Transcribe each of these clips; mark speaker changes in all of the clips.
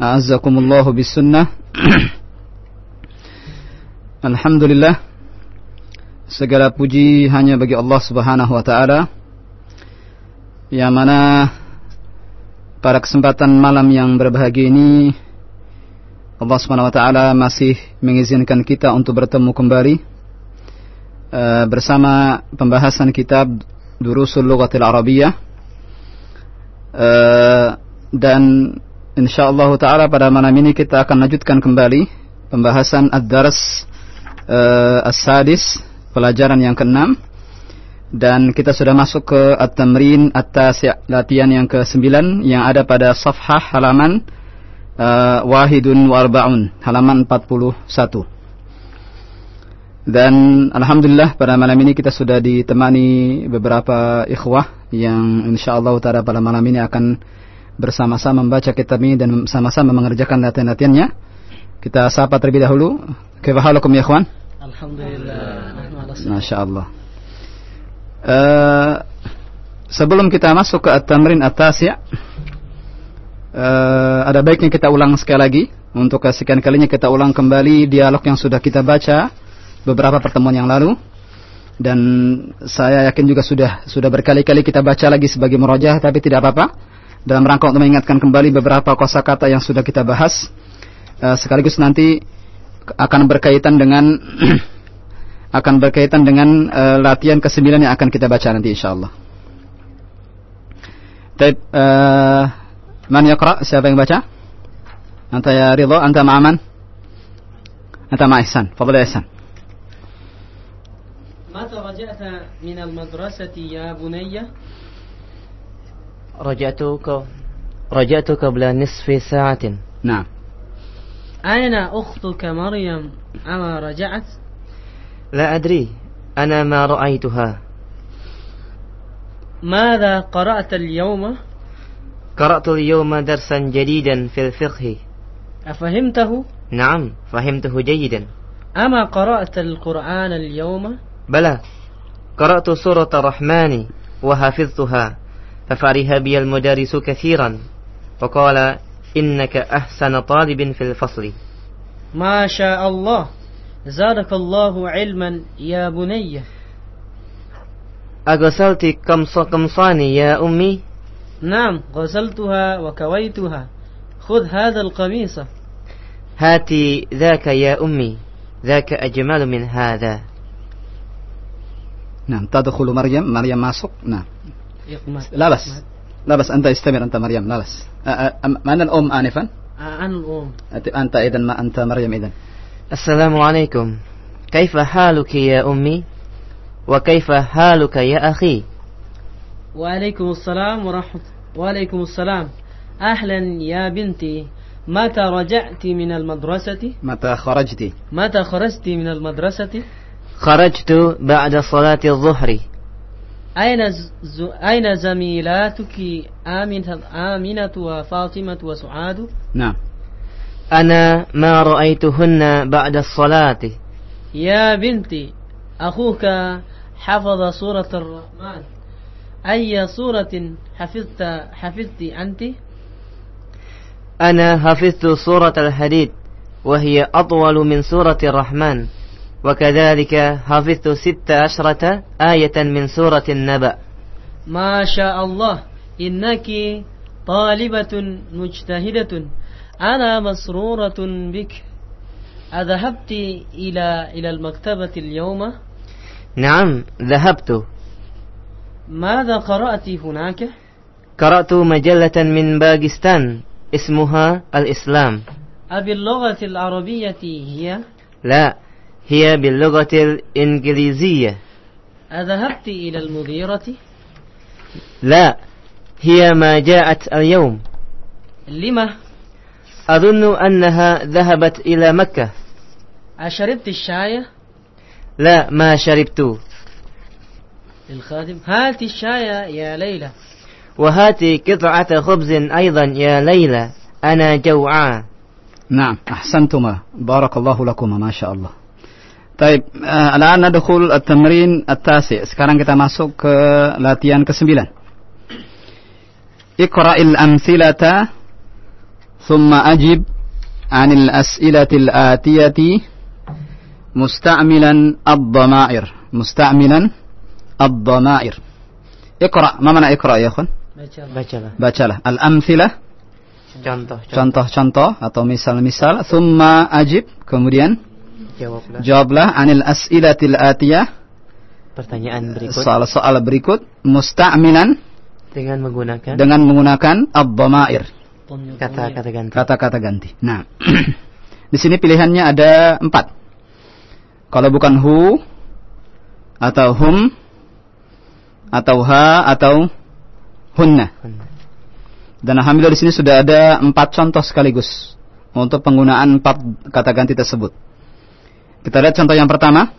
Speaker 1: A'azzakumullahu bisunnah Alhamdulillah. Segala puji hanya bagi Allah subhanahu wa ta'ala. Yang mana Pada kesempatan malam yang berbahagia ini Allah subhanahu wa ta'ala masih mengizinkan kita untuk bertemu kembali uh, Bersama pembahasan kitab Durusul Lughatil Arabiyah. Uh, Dan insyaallah taala pada malam ini kita akan lanjutkan kembali pembahasan ad-dars uh, as-sadis pelajaran yang keenam. Dan kita sudah masuk ke at-tamrin latihan yang ke-9 yang ada pada safhah halaman uh, wahidun wa arbaun halaman 41 dan alhamdulillah pada malam ini kita sudah ditemani beberapa ikhwah yang insyaallah pada malam ini akan bersama-sama membaca kitab ini dan sama-sama mengerjakan latihan-latihannya. Kita sapa terlebih dahulu. Kaifahalukum ya ikhwan?
Speaker 2: Alhamdulillah.
Speaker 1: Masya Allah. Uh, sebelum kita masuk ke at-tamrin atas ya, uh, ada baiknya kita ulang sekali lagi untuk kesekian kalinya kita ulang kembali dialog yang sudah kita baca beberapa pertemuan yang lalu dan saya yakin juga sudah sudah berkali-kali kita baca lagi sebagai merojah tapi tidak apa-apa dalam rangka untuk mengingatkan kembali beberapa kosakata yang sudah kita bahas uh, sekaligus nanti akan berkaitan dengan akan berkaitan dengan uh, latihan kesembilan yang akan kita baca nanti insyaallah. Baik, uh, man yaqra? Siapa yang baca? Anta ya Ridho, anta ma'aman? Anta ma'ihsan. Fadhal ya Ihsan.
Speaker 3: متى رجعت من المدرسة يا بني؟
Speaker 2: رجعتك رجعت قبل نصف ساعة.
Speaker 1: نعم.
Speaker 3: أين أختك مريم؟ أما رجعت؟
Speaker 2: لا أدري. أنا ما رأيتها.
Speaker 3: ماذا قرأت اليوم؟
Speaker 2: قرأت اليوم درسا جديدا في الفقه.
Speaker 3: أفهمته؟
Speaker 2: نعم فهمته جيدا.
Speaker 3: أما قرأت القرآن اليوم؟
Speaker 2: بلى. قرأت سورة الرحمن وحفظتها. ففرح بي المدرس كثيرا؟ وقال إنك أحسن طالب في الفصل.
Speaker 3: ما شاء الله. زادك الله علما يا بني.
Speaker 2: أغسلت قمص قمصاني يا أمي؟
Speaker 3: نعم غسلتها وكويتها. خذ هذا القميص.
Speaker 2: هاتي ذاك يا أمي. ذاك أجمل من هذا.
Speaker 1: نعم تدخل مريم. مريم masuk نعم. لا بس. لا بس أنت استمر أنت مريم. لا بس. من الأم آنفا؟
Speaker 3: عن الأم.
Speaker 1: أنت إذا ما أنت مريم إذا
Speaker 2: السلام عليكم. كيف حالك يا أمي؟ وكيف حالك يا أخي؟
Speaker 3: وعليكم السلام ورحمة وعليكم السلام. أهلا يا بنتي. متى رجعت من المدرسة؟
Speaker 1: متى خرجت؟
Speaker 3: متى خرجت من المدرسة؟
Speaker 2: خرجت بعد صلاة الظهر.
Speaker 3: أين ز... أين زميلاتك؟ آمنة آمنة وفاطمة وسعاد؟
Speaker 1: نعم.
Speaker 2: أنا ما رأيتهن بعد الصلاة.
Speaker 3: يا بنتي أخوك حفظ سورة الرحمن. أي سورة حفظت حفظت أنت؟
Speaker 2: أنا حفظت سورة الحديد وهي أطول من سورة الرحمن. وكذلك حفظت ست عشرة آية من سورة النبأ
Speaker 3: ما شاء الله إنك طالبة مجتهدة أنا مسرورة بك أذهبت إلى إلى المكتبة اليوم؟
Speaker 2: نعم ذهبت
Speaker 3: ماذا قرأت هناك؟
Speaker 2: قرأت مجلة من باكستان اسمها الإسلام
Speaker 3: أبي اللغة العربية هي؟
Speaker 2: لا هي باللغة الإنجليزية.
Speaker 3: أذهبت إلى المديرة؟
Speaker 2: لا هي ما جاءت اليوم.
Speaker 3: لما؟
Speaker 2: أظن أنها ذهبت إلى مكة.
Speaker 3: أشربت الشاي؟
Speaker 2: لا ما شربت.
Speaker 3: للخادم. هات الشاي يا ليلى.
Speaker 2: وهاتي قطعة خبز أيضا يا ليلى. أنا جوعان.
Speaker 1: نعم أحسنتما. بارك الله لكما ما شاء الله. Taib, eh, al-an at-tamrin at-tasi. Sekarang kita masuk ke latihan ke-9. Iqra'il amsilata thumma ajib 'anil as'ilatil atiyati musta'milan ad-dama'ir. Musta'milan ad-dama'ir. Iqra', ma mana iqra' ya akhwan?
Speaker 2: Bacalah.
Speaker 1: Bacalah.
Speaker 2: Al-amsilah
Speaker 1: contoh-contoh atau misal-misal, thumma ajib, kemudian
Speaker 2: Jawablah
Speaker 1: jawablah anil as'ilatil atiyah
Speaker 2: Pertanyaan berikut
Speaker 1: soal-soal berikut musta'milan
Speaker 2: Dengan menggunakan
Speaker 1: dengan menggunakan ad-dhamair
Speaker 2: Kata-kata ganti
Speaker 1: kata-kata ganti. Nah, di sini pilihannya ada empat. Kalau bukan hu atau hum atau ha atau hunna. Dan alhamdulillah di sini sudah ada empat contoh sekaligus untuk penggunaan empat kata ganti tersebut. Kita lihat contoh yang pertama.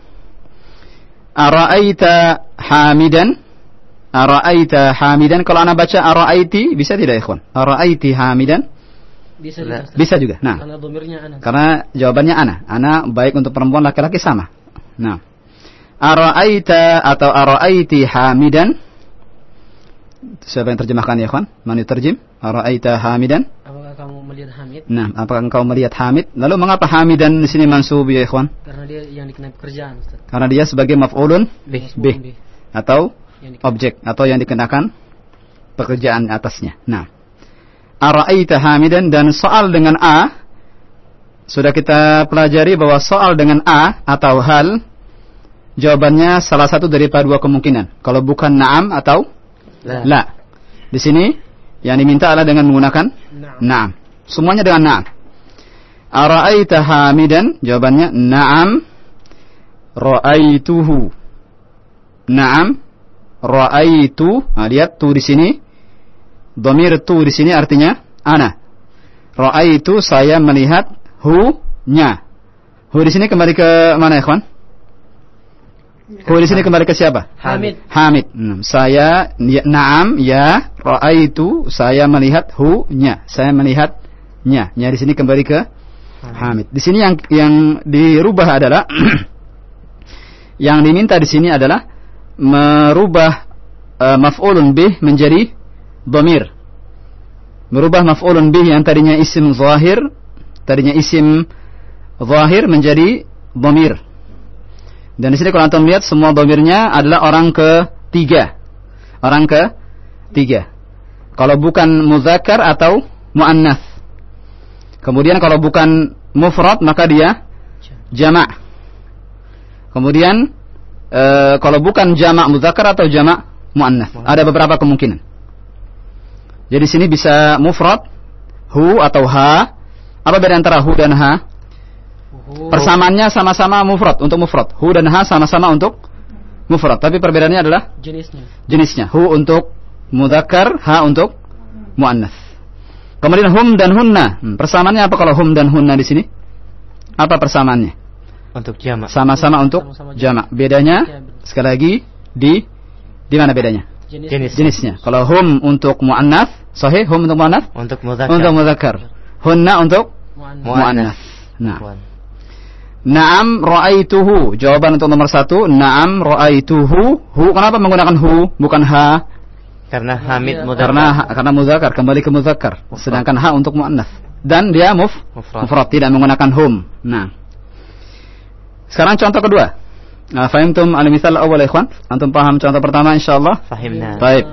Speaker 1: Ara'aita hamidan. Ara'aita hamidan. Kalau anda baca ara'aiti bisa tidak ikhwan? Ara'aiti hamidan.
Speaker 3: Bisa juga.
Speaker 1: Bisa juga. Nah,
Speaker 3: Karena domirnya anak.
Speaker 1: karena jawabannya ana. Ana baik untuk perempuan laki-laki sama. Nah. Ara'aita atau ara'aiti hamidan. Siapa yang terjemahkan ya, kawan? Man terjem? Ara'aita hamidan.
Speaker 3: Kamu melihat Hamid?
Speaker 1: Nah, apakah engkau melihat Hamid? Lalu mengapa Hamidan di sini mansub ya, ikhwan?
Speaker 3: Karena dia yang dikenai pekerjaan, Ustaz.
Speaker 1: Karena dia sebagai maf'ulun bih
Speaker 3: Bih.
Speaker 1: atau objek atau yang dikenakan pekerjaan atasnya. Nah, ara'aita hamidan dan soal dengan a sudah kita pelajari bahwa soal dengan a atau hal jawabannya salah satu daripada dua kemungkinan. Kalau bukan na'am atau
Speaker 2: La.
Speaker 1: la. Di sini yang diminta adalah dengan menggunakan
Speaker 3: Nah.
Speaker 1: na'am. Semuanya dengan na'am. Ara'aita hamidan jawabannya na'am ra'aituhu. Na'am ra'aitu. Nah, lihat tu di sini. Domir tu di sini artinya ana. Ra'aitu saya melihat hu nya. Hu di sini kembali ke mana ya, kawan? Hu di sini kembali ke siapa?
Speaker 3: Hamid.
Speaker 1: Hamid. Hmm, saya ya, naam ya raaitu saya melihat hu nya. Saya melihat nya. Nya di sini kembali ke Hamid. Di sini yang yang dirubah adalah yang diminta di sini adalah merubah uh, maf'ulun bih menjadi dhamir. Merubah maf'ulun bih yang tadinya isim zahir, tadinya isim zahir menjadi dhamir. Dan di sini kalau antum lihat semua domirnya adalah orang ketiga. Orang ke tiga. Kalau bukan muzakkar atau muannas. Kemudian kalau bukan mufrad maka dia jamak. Kemudian e, kalau bukan jamak muzakkar atau jamak muannas. Ada beberapa kemungkinan. Jadi sini bisa mufrad, hu atau ha. Apa beda antara hu dan ha?
Speaker 3: Hu.
Speaker 1: Persamaannya sama-sama mufrad untuk mufrad. Hu dan ha sama-sama untuk mufrad. Tapi perbedaannya adalah
Speaker 3: Jenisnya.
Speaker 1: jenisnya. Hu untuk mudzakkar, ha untuk muannas. Kemudian hum dan hunna. Hmm, persamaannya apa kalau hum dan hunna di sini? Apa persamaannya?
Speaker 2: Untuk jamak
Speaker 1: Sama-sama untuk jamak. Bedanya
Speaker 3: Ya,
Speaker 1: sekali lagi di di mana bedanya?
Speaker 3: Jenis.
Speaker 2: Jenis.
Speaker 1: Jenisnya. Kalau hum untuk muannas, sahih hum untuk muannas,
Speaker 2: Untuk muzakkar
Speaker 1: untuk mudzakkar. Hunna untuk
Speaker 3: Mu'annas.
Speaker 1: mu'annas. Nah. Naam ra'aituhu. Jawaban untuk nomor satu. Naam ra'aituhu. Hu kenapa menggunakan hu bukan ha?
Speaker 2: Karena Hamid
Speaker 3: Iya.
Speaker 2: mudakkar.
Speaker 1: Karena karena muzakkar kembali ke muzakkar. Sedangkan ha untuk muannas. Dan dia muf
Speaker 2: Mufrad.
Speaker 1: mufrad tidak menggunakan hum. Nah. Sekarang contoh kedua. Nah, fahimtum al-misal awal ikhwan? Antum paham contoh pertama insyaallah?
Speaker 2: Fahimna.
Speaker 1: Baik.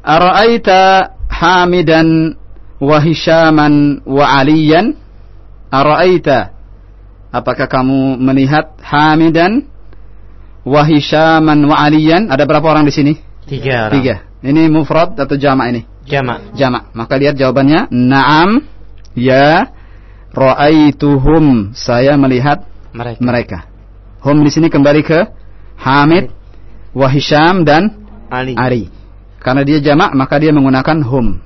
Speaker 1: Ara'aita Hamidan wa Hishaman wa Aliyan? Ara'aita Apakah kamu melihat Hamidan wa Hishaman wa Aliyan? Ada berapa orang di sini?
Speaker 2: Tiga orang.
Speaker 1: Tiga. Ini mufrad atau jamak ini?
Speaker 2: Jamak.
Speaker 1: Jamak. Maka lihat jawabannya. Naam. Ya. Ra'aituhum. Saya melihat
Speaker 2: Mereka.
Speaker 1: mereka. Hum di sini kembali ke Hamid, wa Hisham dan
Speaker 2: Ali.
Speaker 1: Ari. Karena dia jamak maka dia menggunakan hum.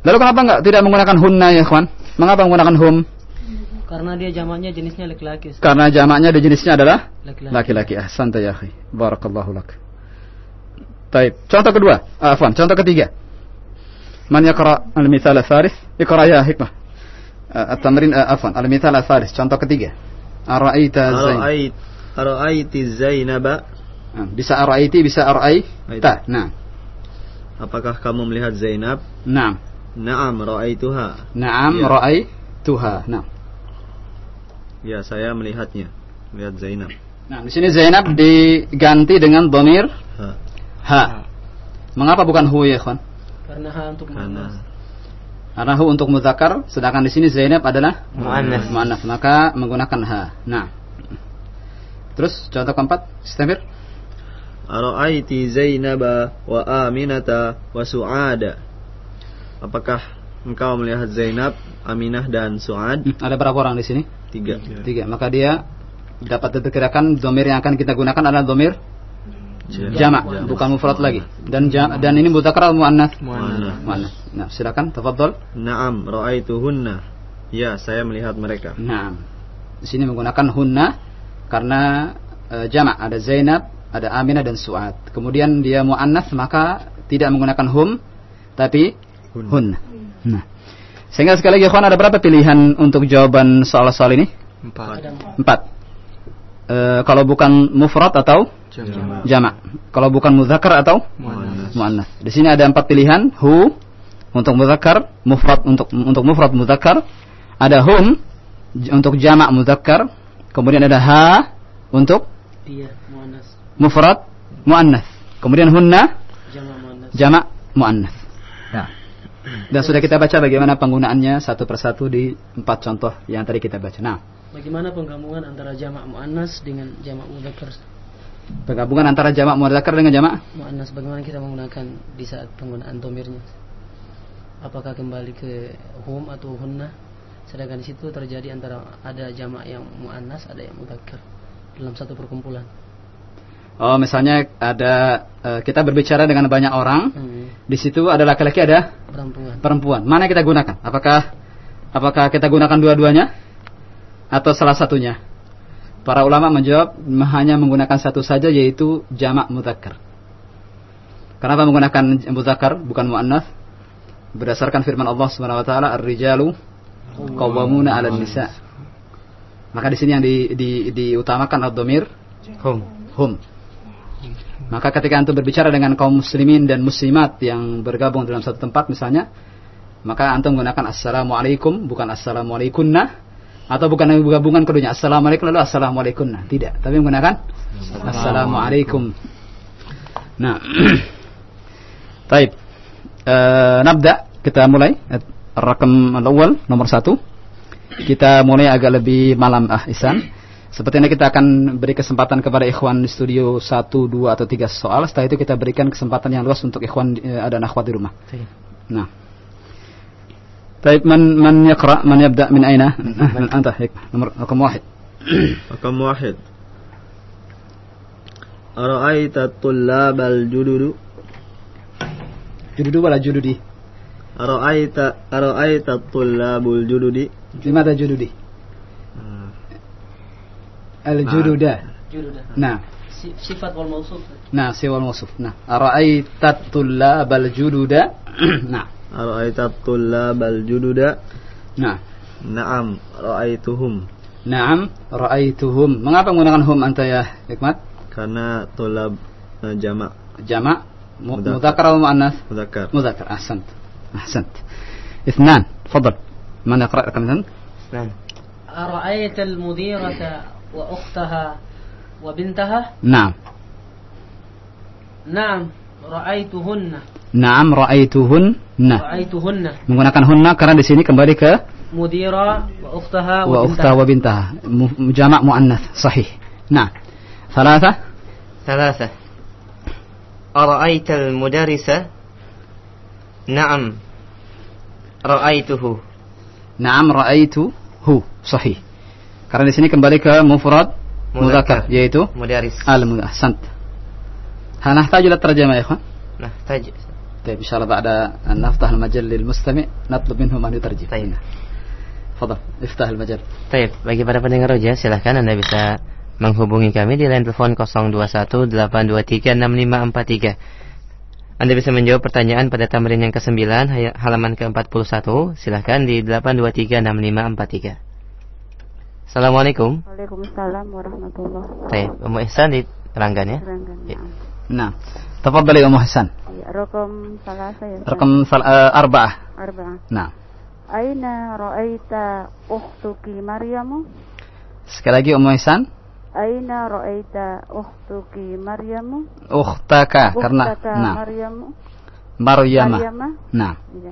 Speaker 1: Lalu kenapa enggak tidak menggunakan hunna ya kawan? Mengapa menggunakan hum?
Speaker 3: Karena dia jamaknya jenisnya laki-laki.
Speaker 1: Karena jamaknya di jenisnya adalah
Speaker 3: Laki-laki.
Speaker 1: laki-laki. Ahsanta ya akhi. Barakallahu lak. Taib. Contoh kedua. Ah, Afwan, contoh ketiga. Man yaqra al-mithal al-thalith? Iqra ya hikmah. Ah, At-tamrin ah, afwan, al-mithal al-thalith. Contoh ketiga. Ara'aita Zain.
Speaker 4: Ara'ait Ara'aiti Zainaba
Speaker 1: Ah, Bisa ara'aiti, bisa ara'aita. Nah.
Speaker 4: Apakah kamu melihat Zainab?
Speaker 1: Naam.
Speaker 4: Naam ra'aituha.
Speaker 1: Naam
Speaker 4: Ya.
Speaker 1: ra'aituha. Nah.
Speaker 4: Ya, saya melihatnya. Melihat Zainab.
Speaker 1: Nah, di sini Zainab diganti dengan domir
Speaker 4: Ha.
Speaker 1: ha. Mengapa bukan hu ya, kawan?
Speaker 3: Karena ha untuk
Speaker 4: Karena
Speaker 3: mu'annas.
Speaker 1: Karena hu untuk muzakkar, sedangkan di sini Zainab adalah
Speaker 2: Mu'annas.
Speaker 1: mu'annas, maka menggunakan ha. Nah. Terus contoh keempat, Istamir.
Speaker 4: Ara'aiti Zainaba wa Aminata wa Su'ada. Apakah engkau melihat Zainab, Aminah dan Su'ad?
Speaker 1: Hmm, Ada berapa orang di sini?
Speaker 4: Tiga.
Speaker 1: Tiga. Maka dia dapat diperkirakan domir yang akan kita gunakan adalah domir jamak, bukan mufrad lagi. Dan ja- dan ini muzakkar atau mu'annas?
Speaker 4: Mu'annas.
Speaker 1: Mu'annas. Nah, silakan tafadhol.
Speaker 4: Naam ra'aituhunna. Ya, saya melihat mereka.
Speaker 1: Nah, di sini menggunakan hunna karena eh, jamak ada Zainab, ada Aminah dan Suad. Kemudian dia muannas maka tidak menggunakan hum tapi hunna. Nah. Sehingga sekali lagi kawan ada berapa pilihan untuk jawaban soal-soal ini?
Speaker 4: Empat.
Speaker 1: Empat. Eh, kalau bukan mufrad atau
Speaker 4: Jamak.
Speaker 1: jamak. Kalau bukan muzakkar atau
Speaker 4: Mu'annas.
Speaker 1: muannas. Di sini ada empat pilihan, hu untuk muzakkar, mufrad untuk untuk mufrad muzakkar, ada hum untuk jamak muzakkar, kemudian ada ha untuk
Speaker 3: dia mu'annas.
Speaker 1: mufrad muannas. Kemudian hunna
Speaker 3: Jamak mu'annas.
Speaker 1: Dan sudah kita baca bagaimana penggunaannya satu persatu di empat contoh yang tadi kita baca. Nah,
Speaker 3: Bagaimana penggabungan antara jamak mu'annas dengan jamak mudzakkar?
Speaker 1: penggabungan antara jamak muzakkar dengan jamak
Speaker 3: Mu'annas bagaimana kita menggunakan di saat penggunaan domirnya? Apakah kembali ke hum atau hunna? Sedangkan di situ terjadi antara ada jamak yang mu'annas, ada yang mudzakkar dalam satu perkumpulan.
Speaker 1: Oh, misalnya ada eh, kita berbicara dengan banyak orang,
Speaker 3: Hmm.
Speaker 1: di situ ada laki-laki ada
Speaker 3: Perempuan.
Speaker 1: perempuan. Mana kita gunakan? Apakah apakah kita gunakan dua-duanya atau salah satunya? Para ulama menjawab hanya menggunakan satu saja yaitu jamak mudzakkar. Kenapa menggunakan mudzakkar bukan muannas? Berdasarkan firman Allah Subhanahu wa taala, "Ar-rijalu qawwamuna 'alan nisa." Maka di sini yang di, di, diutamakan ad-dhamir
Speaker 2: Hum.
Speaker 1: hum. Maka ketika antum berbicara dengan kaum muslimin dan muslimat yang bergabung dalam satu tempat misalnya, maka antum menggunakan assalamualaikum bukan assalamualaikunna atau bukan gabungan keduanya assalamualaikum lalu assalamualaikunna. Tidak, tapi menggunakan assalamualaikum. Nah, Taib. Eh, nabda kita mulai rakam awal nomor satu. Kita mulai agak lebih malam ah Ihsan. Sepertinya kita akan beri kesempatan kepada ikhwan di studio satu, dua atau tiga soal. Setelah itu kita berikan kesempatan yang luas untuk ikhwan eh, dan akhwat di rumah. Nah. Taib man man yaqra man yabda min aina? Man anta hik nomor rakam wahid.
Speaker 4: Rakam wahid. Ara'aita tullab al-jududu
Speaker 1: Jududu wala jududi?
Speaker 4: Ara'aita Ara'aita tullabul jududi
Speaker 1: Limada jududi? Al jududa.
Speaker 3: Jududah.
Speaker 1: Nah.
Speaker 3: Si- Sifat wal mausuf.
Speaker 1: Nah, siwal mausuf. Nah, ara'aita tullabal jududa. nah.
Speaker 4: Ara'aita tullabal jududa
Speaker 1: Nah.
Speaker 4: Naam, ra'aituhum.
Speaker 1: Naam, ra'aituhum. Mengapa menggunakan hum anta ya, Hikmat?
Speaker 4: Karena tolab eh, jamak
Speaker 1: Jama' mu-
Speaker 4: Mudzakkar.
Speaker 1: mudzakkar atau muannas?
Speaker 4: mudzakkar.
Speaker 1: مذكر أحسنت أحسنت اثنان تفضل من يقرأ رقم اثنين
Speaker 2: نعم
Speaker 3: أرأيت المديرة وأختها وبنتها
Speaker 1: نعم
Speaker 3: نعم رأيتهن
Speaker 1: نعم رأيتهن
Speaker 3: رأيتهن
Speaker 1: menggunakan hunna karena di sini kembali ke
Speaker 3: مديرة وأختها
Speaker 1: wa ukhtaha
Speaker 3: وبنتها
Speaker 1: wa bintaha Mu- jamak muannath sahih نعم ثلاثة
Speaker 2: ثلاثة أرأيت المدرس نعم رأيته
Speaker 1: نعم رأيته صحيح karena di sini kembali ke mufrad mudzakkar yaitu
Speaker 2: mudaris.
Speaker 1: Al ahsant. Hal nahtaju ila terjemah ya,
Speaker 2: ikhwan?
Speaker 1: Nahtaj. Baik, insyaallah ba'da an naftah al-majal lil mustami' natlub minhum an yutarjim.
Speaker 2: Baik.
Speaker 1: Fadal, iftah al-majal.
Speaker 2: Baik, bagi para pendengar roja silahkan Anda bisa menghubungi kami di line telepon 0218236543. Anda bisa menjawab pertanyaan pada tamrin yang ke-9 halaman ke-41 silahkan di 8236543. Assalamualaikum.
Speaker 5: Waalaikumsalam warahmatullahi
Speaker 2: wabarakatuh. Teh, Umu Ihsan di Ranggan ya? Ya.
Speaker 1: Nah, tafadhali Umu Ihsan.
Speaker 5: Ya, rakam salasa ya.
Speaker 1: Rokom sal uh, arba'ah.
Speaker 5: Arba'ah.
Speaker 1: Nah.
Speaker 5: Aina ra'aita ukhtuki Maryamu?
Speaker 1: Sekali lagi Umu Ihsan.
Speaker 5: Aina ra'aita ukhtuki Maryamu?
Speaker 1: Ukhtaka, karena nah.
Speaker 5: Maryamu.
Speaker 1: Maryama.
Speaker 5: Maryama.
Speaker 1: Nah.
Speaker 5: Ya.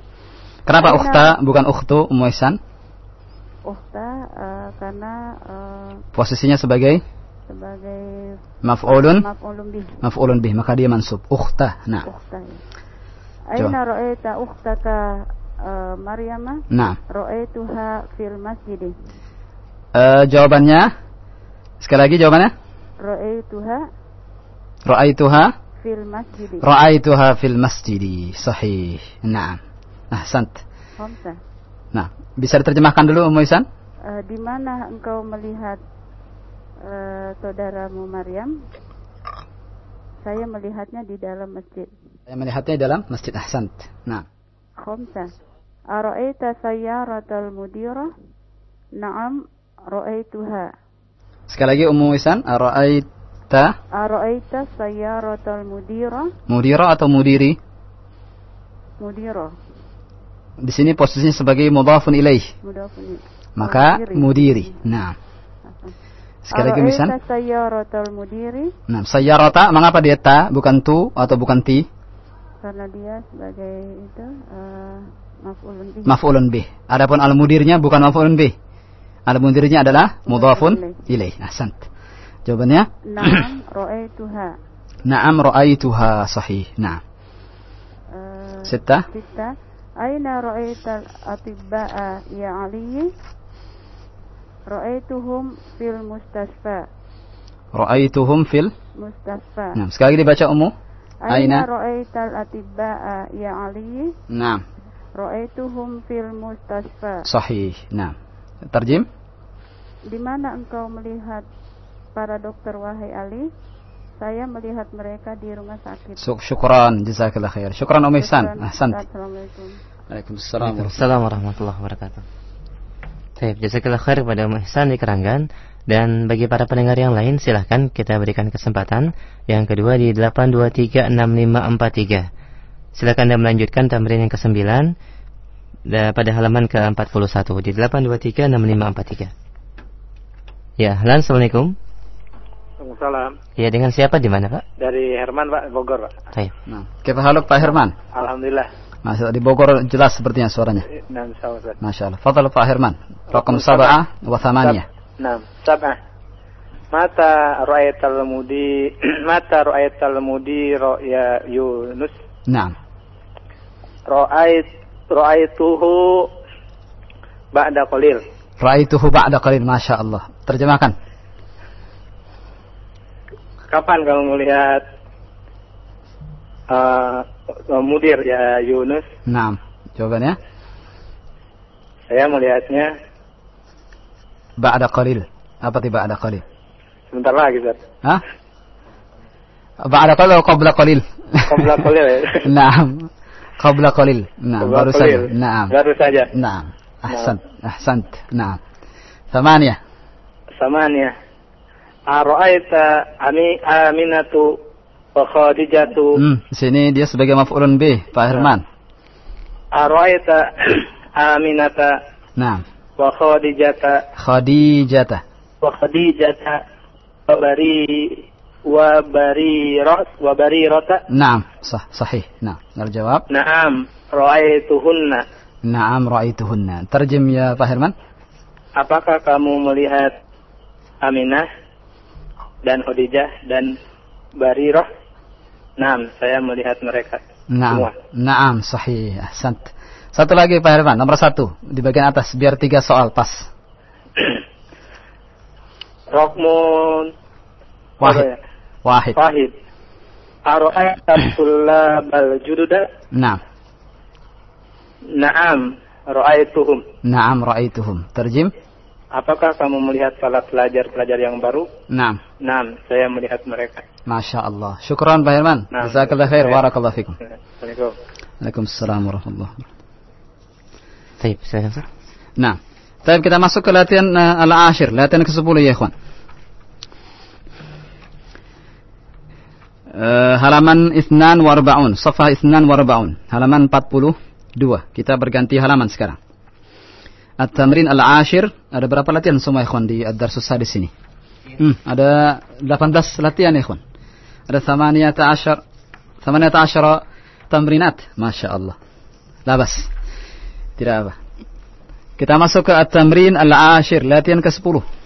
Speaker 1: Kenapa
Speaker 5: Aina...
Speaker 1: ukhta bukan ukhtu Umu Ihsan?
Speaker 5: Ukhta eh, karena eh,
Speaker 1: posisinya sebagai
Speaker 5: sebagai
Speaker 1: maf'ulun
Speaker 5: maf'ulun bih.
Speaker 1: maf'ulun bih maka dia mansub ukhta nah
Speaker 5: Ukhta. ya. Aina ra'aita ukhtaka eh, Maryama?
Speaker 1: nah
Speaker 5: Ra'aituha fil masjid.
Speaker 1: Eh, jawabannya sekali lagi jawabannya
Speaker 5: Ra'aituha
Speaker 1: ra'aituha
Speaker 5: fil masjid.
Speaker 1: ra'aituha fil masjid sahih na'am ahsant
Speaker 5: Khamsah.
Speaker 1: Nah bisa diterjemahkan dulu Ummu Ihsan
Speaker 5: Eh, di mana engkau melihat eh, saudaramu Maryam? Saya melihatnya di dalam masjid.
Speaker 1: saya melihatnya di dalam masjid ahsant nah
Speaker 5: Khamsah. Ara'aita sayyaratal mudira? Naam, ra'aituha.
Speaker 1: sekali lagi Ummu Ihsan ra'aita
Speaker 5: Ara'aita sayyaratal mudira?
Speaker 1: mudira atau mudiri
Speaker 5: Mudira.
Speaker 1: Di sini posisinya sebagai mudhafun ilaih. Maka mudiri. Nah. Sekali lagi misal
Speaker 5: Ara'aita sayyaratal mudiri?
Speaker 1: nah sayyarata mengapa dia ta bukan tu atau bukan ti?
Speaker 5: Karena dia sebagai itu eh, maf'ulun bih.
Speaker 1: maf'ulun bih. Adapun al mudirnya bukan maf'ulun bih. Al mudirnya adalah mudhafun ilaih. ahsant. Jawabannya?
Speaker 5: Naam, ra'aituha.
Speaker 1: na'am ra'aituha sahih. Nah.
Speaker 5: Eh,
Speaker 1: sittah
Speaker 5: Sita, aina ra'aital atibba'a ya Ali? Ra'aituhum fil mustasfa.
Speaker 1: ra'aituhum fil
Speaker 5: Mustasfa.
Speaker 1: nah sekali lagi dibaca ummu
Speaker 5: Aina
Speaker 1: aina
Speaker 5: ra'aital atibba'a ya Ali?
Speaker 1: nah
Speaker 5: Ra'aituhum fil mustasfa.
Speaker 1: sahih nah terjem
Speaker 5: Di mana engkau melihat para dokter wahai Ali? Saya melihat mereka di rumah sakit.
Speaker 1: Syuk- syukran jazakallah khair syukran Ummu Ihsan ahsant
Speaker 5: Assalamualaikum.
Speaker 1: Waalaikumsalam warahmatullahi
Speaker 2: Waalaikumsalam warahmatullahi wabarakatuh. Baik, jazakallah khair kepada Umu Ihsan di Keranggan dan bagi para pendengar yang lain silahkan kita berikan kesempatan yang kedua di 8236543. Silakan Anda melanjutkan tamrin yang ke-9 da- pada halaman ke-41 di 8236543. Ya, halo, Assalamualaikum.
Speaker 6: Waalaikumsalam.
Speaker 2: Ya, dengan siapa di mana, Pak?
Speaker 6: Dari Herman Pak, Bogor Pak.
Speaker 2: Baik.
Speaker 1: Nah, kita halo Pak Herman.
Speaker 6: Alhamdulillah.
Speaker 1: Masya di Bogor jelas sepertinya suaranya.
Speaker 6: Nah, sama Ustaz.
Speaker 1: Masya Allah. Fadal Pak Herman. Rakam sab'ah wa thamaniyah.
Speaker 6: Nah, sab'ah. Mata ra'aital mudi mata ra'aital mudi ya Yunus
Speaker 1: Naam.
Speaker 6: ra'ait ra'aituhu ba'da qalil.
Speaker 1: Ra'aituhu ba'da qalil. Masya Allah. Terjemahkan
Speaker 6: kapan kamu melihat uh, mudir ya Yunus?
Speaker 1: Enam, jawabannya?
Speaker 6: Saya melihatnya
Speaker 1: Ba'da qalil. Apa tiba ada qalil?
Speaker 6: Sebentar lagi, Zat
Speaker 1: Hah? Ba'da qalil atau qabla qalil?
Speaker 6: Qabla qalil ya.
Speaker 1: nah. Qabla qalil.
Speaker 6: Nah,
Speaker 1: baru saja. Nah.
Speaker 6: Baru saja.
Speaker 1: Enam. Ahsan. Ahsant. ya. Samania.
Speaker 6: Samania. Ara'aita ami Aminatu wa
Speaker 1: Khadijatu. Hmm, sini dia sebagai maf'ulun bih, Pak Herman.
Speaker 6: Nah. Ara'aita
Speaker 1: Aminata.
Speaker 6: Naam.
Speaker 1: Wa
Speaker 6: Khadijata. Khadijata. Wa Khadijata.
Speaker 1: Wa Bari wa barirat wa
Speaker 6: barirata. Naam,
Speaker 1: sah, sahih. Naam, nah, jawab. Naam, ra'aituhunna. Naam, ra'aituhunna. Terjem ya Pak Herman.
Speaker 6: Apakah kamu melihat Aminah? Dan Khadijah dan Barirah? Naam, saya melihat mereka
Speaker 1: Naam,
Speaker 6: semua.
Speaker 1: naam, sahih, ahsant. Satu lagi Pak Herman, nomor satu di bagian atas, biar tiga soal pas.
Speaker 6: Rokmun
Speaker 1: Wahid,
Speaker 6: ya?
Speaker 1: wahid.
Speaker 6: Wahid. Ara'aita tullabal jududa?
Speaker 1: Naam,
Speaker 6: Naam, ra'aituhum.
Speaker 1: naam, ra'aituhum. Terjem?
Speaker 6: Apakah kamu melihat para pelajar-pelajar yang baru?
Speaker 1: Naam,
Speaker 6: Naam, saya melihat mereka.
Speaker 1: masya Allah. Syukran Pak Herman.
Speaker 6: Naam.
Speaker 1: Jazakallah khair, warakallah fikum.
Speaker 6: Assalamualaikum.
Speaker 1: Waalaikumsalam warahmatullahi wabarakatuh.
Speaker 2: Baik, silakan Ustaz.
Speaker 1: Nah, Baik, kita masuk ke latihan uh, al-ashir, latihan ke-10 ya, ikhwan. Uh, halaman Isnan Warbaun, Safah Isnan Warbaun, halaman 42. Kita berganti halaman sekarang. At-tamrin al-ashir, ada berapa latihan semua ikhwan di ad-darsus sadis ini? Hmm, ada 18 latihan ikhwan. Ada 18 18 tamrinat, Masya Allah. Labas. Tidak apa. Kita masuk ke at-tamrin al-ashir, latihan ke-10.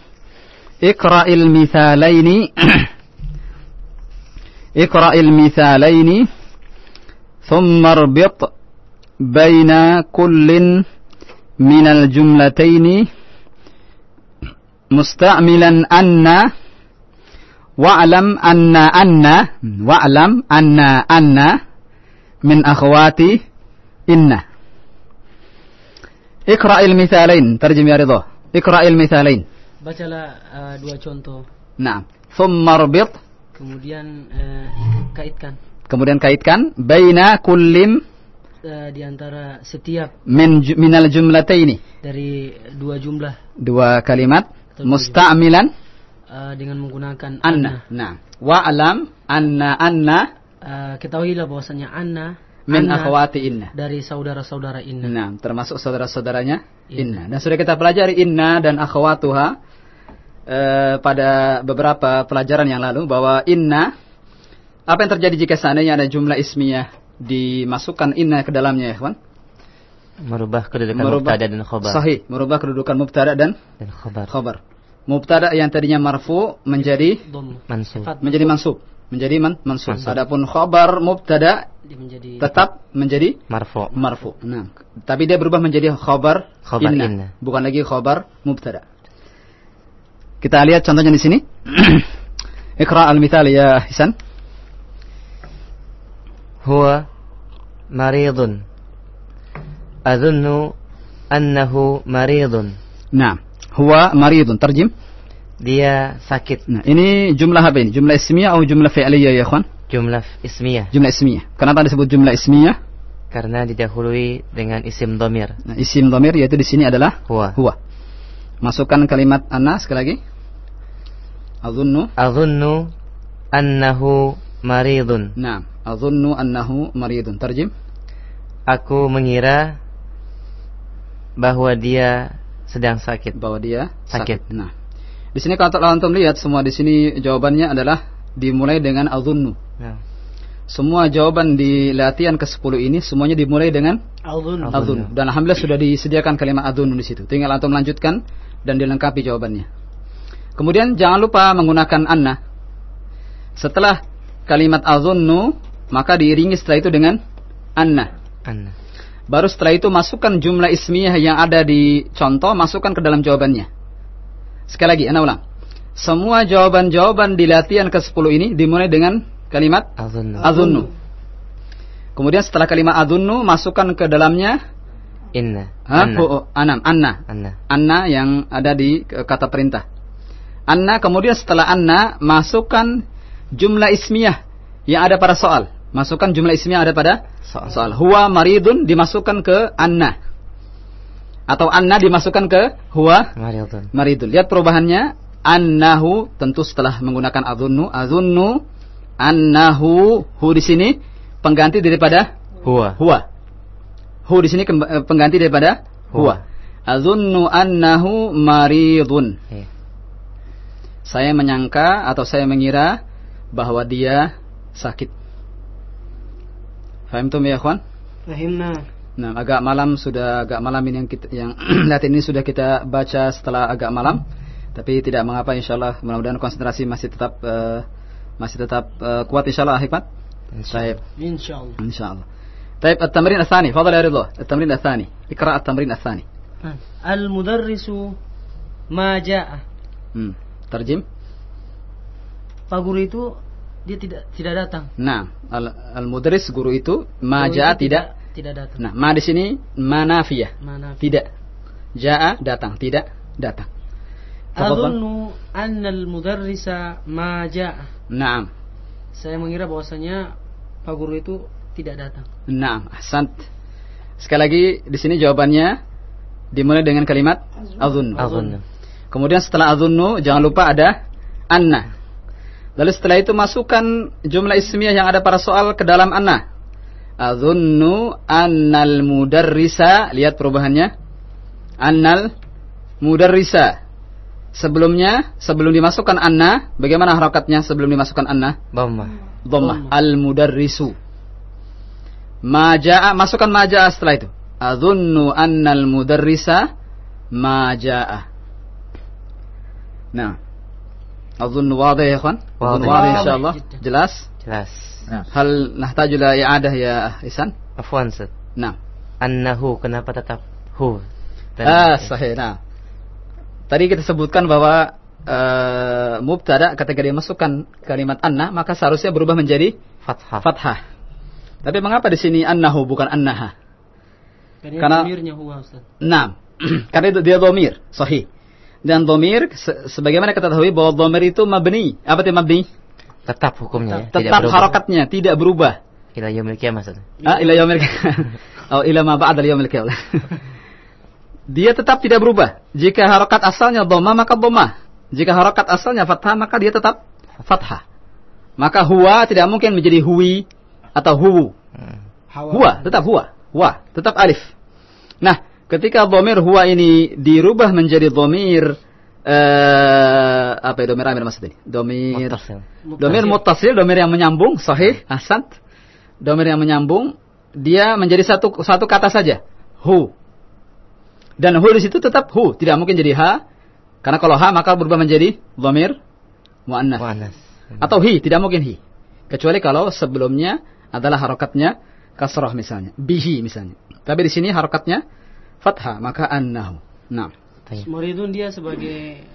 Speaker 1: Iqra'il mithalaini Iqra'il mithalaini thumma arbit baina kullin min al-jumlataini musta'milan anna wa'lam anna anna wa'lam anna anna min akhwati inna Iqra'il mithalain. Terjem ya Ridho. Iqra'il mithalain.
Speaker 3: Bacalah uh, dua contoh,
Speaker 1: Naam. Thumma
Speaker 3: kemudian uh, kaitkan
Speaker 1: Kemudian kaitkan. Baina kullim
Speaker 3: uh, di antara setiap
Speaker 1: min minal jumlataini.
Speaker 3: dari dua jumlah
Speaker 1: Dua kalimat. Musta'milan.
Speaker 3: uh, dengan menggunakan
Speaker 1: Anna. Nah. Wa'alam anna anna
Speaker 3: Uh, ketahuilah bahwasanya Anna
Speaker 1: min
Speaker 3: Anna
Speaker 1: akhwati inna.
Speaker 3: dari saudara-saudara Inna.
Speaker 1: Nah, termasuk saudara-saudaranya
Speaker 3: Iya.
Speaker 1: inna. Dan sudah kita pelajari inna dan akhwatuha eh, pada beberapa pelajaran yang lalu bahwa inna apa yang terjadi jika seandainya ada jumlah ismiyah dimasukkan inna ke dalamnya ya, kawan?
Speaker 2: Merubah kedudukan mubtada dan khobar.
Speaker 1: Sahih, merubah kedudukan mubtada dan
Speaker 2: Dan khobar.
Speaker 1: khabar. Mubtada yang tadinya marfu menjadi.
Speaker 2: Mansub.
Speaker 1: Menjadi mansub, menjadi man, mansub.
Speaker 2: Mansub.
Speaker 1: Adapun khabar mubtada
Speaker 3: menjadi
Speaker 1: tetap menjadi
Speaker 2: Marfu.
Speaker 1: marfu. Nah, tapi dia berubah menjadi khabar,
Speaker 2: Khabar
Speaker 1: inna,
Speaker 2: inna.
Speaker 1: bukan lagi khabar mubtada. Kita lihat contohnya di sini. Iqra al-mithal ya Hisan.
Speaker 2: Huwa maridun. Adhunnu annahu maridun.
Speaker 1: Nah, huwa maridun. Terjem.
Speaker 2: Dia sakit.
Speaker 1: Nah, ini jumlah apa ini? Jumlah ismiyah atau jumlah fi'liyah ya, ikhwan?
Speaker 2: Jumlah ismiyah.
Speaker 1: Jumlah ismiyah. Kenapa disebut jumlah ismiyah?
Speaker 2: Karena didahului dengan isim domir.
Speaker 1: Nah, isim dhamir yaitu di sini adalah
Speaker 2: Huwa.
Speaker 1: huwa. Masukkan kalimat anna sekali lagi. Azunnu.
Speaker 2: Adhunnu annahu maridun.
Speaker 1: Nah, azunnu annahu maridun. Terjem.
Speaker 2: Aku mengira bahwa dia sedang sakit.
Speaker 1: bahwa dia sakit.
Speaker 2: Sakit.
Speaker 1: Nah, di sini kalau antum lihat semua di sini jawabannya adalah dimulai dengan azunnu.
Speaker 2: Nah,
Speaker 1: Semua jawaban di latihan ke-10 ini semuanya dimulai dengan azunnu. Dan alhamdulillah sudah disediakan kalimat azunnu di situ. Tinggal antum lanjutkan dan dilengkapi jawabannya. Kemudian jangan lupa menggunakan anna. Setelah kalimat azunnu, maka diiringi setelah itu dengan anna.
Speaker 2: anna.
Speaker 1: Baru setelah itu masukkan jumlah ismiyah yang ada di contoh, masukkan ke dalam jawabannya. Sekali lagi, ana ulang. Semua jawaban-jawaban di latihan ke-10 ini dimulai dengan kalimat
Speaker 2: Adhunnu.
Speaker 1: azunnu. Kemudian setelah kalimat azunnu, masukkan ke dalamnya
Speaker 2: Inna.
Speaker 1: ha,
Speaker 2: Anna.
Speaker 1: hu- oh, anam, anna.
Speaker 2: Anna.
Speaker 1: Anna yang ada di eh, kata perintah. Anna, kemudian setelah anna, masukkan jumlah ismiyah yang ada pada soal. Masukkan jumlah ismiyah ada pada
Speaker 2: Soal.
Speaker 1: soal. Huwa maridun dimasukkan ke anna. atau anna dimasukkan ke huwa
Speaker 2: Maridun.
Speaker 1: maridun. Lihat perubahannya. Annahu tentu setelah menggunakan azunnu, azunnu annahu hu di sini pengganti daripada
Speaker 2: Huwa.
Speaker 1: huwa. Hu di sini eh, pengganti daripada huwa. Azunnu annahu maridun.
Speaker 2: Iya.
Speaker 1: Saya menyangka atau saya mengira bahwa dia sakit. Fahimtum ya, kawan?
Speaker 3: Fahimna.
Speaker 1: Nah, agak malam sudah agak malam ini yang kita, yang latihan ini sudah kita baca setelah agak malam. Tapi tidak mengapa insyaallah mudah-mudahan konsentrasi masih tetap uh, masih tetap uh, kuat insyaallah hikmat. Baik.
Speaker 3: Insyaallah.
Speaker 1: Insyaallah. Baik, at-tamrin ats-tsani. Fadhal ya Ridho. At-tamrin ats-tsani. Iqra at-tamrin ats-tsani.
Speaker 3: Al-mudarrisu ma jaa.
Speaker 1: Hmm. Terjem.
Speaker 3: Pak guru itu dia tidak tidak datang.
Speaker 1: Nah, al- al-mudaris guru itu ma
Speaker 3: Guru
Speaker 1: jaa
Speaker 3: itu
Speaker 1: tidak.
Speaker 3: tidak datang.
Speaker 1: Nah, ma di sini manafiyah.
Speaker 3: Mana?
Speaker 1: Tidak. Jaa datang, tidak datang.
Speaker 3: Adunnu anna al-mudarrisa ma jaa.
Speaker 1: Naam.
Speaker 3: Saya mengira bahwasanya Pak guru itu tidak datang.
Speaker 1: Naam, ahsant. Sekali lagi di sini jawabannya dimulai dengan kalimat. Azunnu. Kemudian setelah azunnu jangan lupa ada anna. Lalu setelah itu masukkan jumlah ismiyah yang ada pada soal ke dalam anna. Azunnu annal mudarrisa, lihat perubahannya. Annal mudarrisa. Sebelumnya, sebelum dimasukkan anna, bagaimana harakatnya sebelum dimasukkan anna?
Speaker 2: Dhamma.
Speaker 1: Dhammah. Al mudarrisu. Ma jaa, masukkan ma jaa setelah itu. Azunnu annal mudarrisa ma jaa. Nah. Azunnu wadih ya? Azunnu
Speaker 2: Wadih.
Speaker 1: wadih insyaallah.
Speaker 3: Jiddan.
Speaker 1: Jelas?
Speaker 2: Jelas.
Speaker 1: Hal nahtaju la i'adah ya Ihsan?
Speaker 2: Afwan, Ustaz.
Speaker 1: Nah.
Speaker 2: Annahu kenapa tetap hu? Tadi.
Speaker 1: Ah, sahih. Nah. Tadi kita sebutkan bahwa eh, mubtada ketika dia masukkan kalimat anna maka seharusnya berubah menjadi
Speaker 2: fathah.
Speaker 1: fathah. Tapi mengapa di sini annahu bukan annaha?
Speaker 3: Karena,
Speaker 1: Karena-
Speaker 3: huwa Ustaz.
Speaker 1: Nah, karena itu dia domir, sahih. Dan domir, se- sebagaimana kita tahu bahwa domir itu mabni. Apa itu mabni?
Speaker 2: Tetap hukumnya ya.
Speaker 1: Tetap
Speaker 2: berubah.
Speaker 1: harokatnya, tidak berubah.
Speaker 2: Ila yaumil qiyamah, Ustaz.
Speaker 1: Ah, ila yaumil Oh, ila ma ba'da yaumil qiyamah. Dia tetap tidak berubah. Jika harokat asalnya dhamma maka dhamma. Jika harokat asalnya fathah maka dia tetap fathah. Maka huwa tidak mungkin menjadi huwi atau huwu.
Speaker 2: Hmm.
Speaker 1: Huwa, tetap huwa. Huwa, tetap alif. Nah, ketika dhamir huwa ini dirubah menjadi dhamir eh apa ya dhamir amir maksudnya? Dhamir
Speaker 2: Muttasil.
Speaker 1: Domir muttasil, domir yang menyambung, sahih, ahsan. Domir yang menyambung, dia menjadi satu satu kata saja, hu. Dan hu di situ tetap hu, tidak mungkin jadi ha. Karena kalau ha maka berubah menjadi domir muannas.
Speaker 2: Muannas.
Speaker 1: Atau hi, tidak mungkin hi. Kecuali kalau sebelumnya adalah harokatnya kasrah misalnya, bihi misalnya. Tapi di sini harokatnya fathah, maka annahu. Nah,
Speaker 2: Tanya.
Speaker 3: Maridun dia sebagai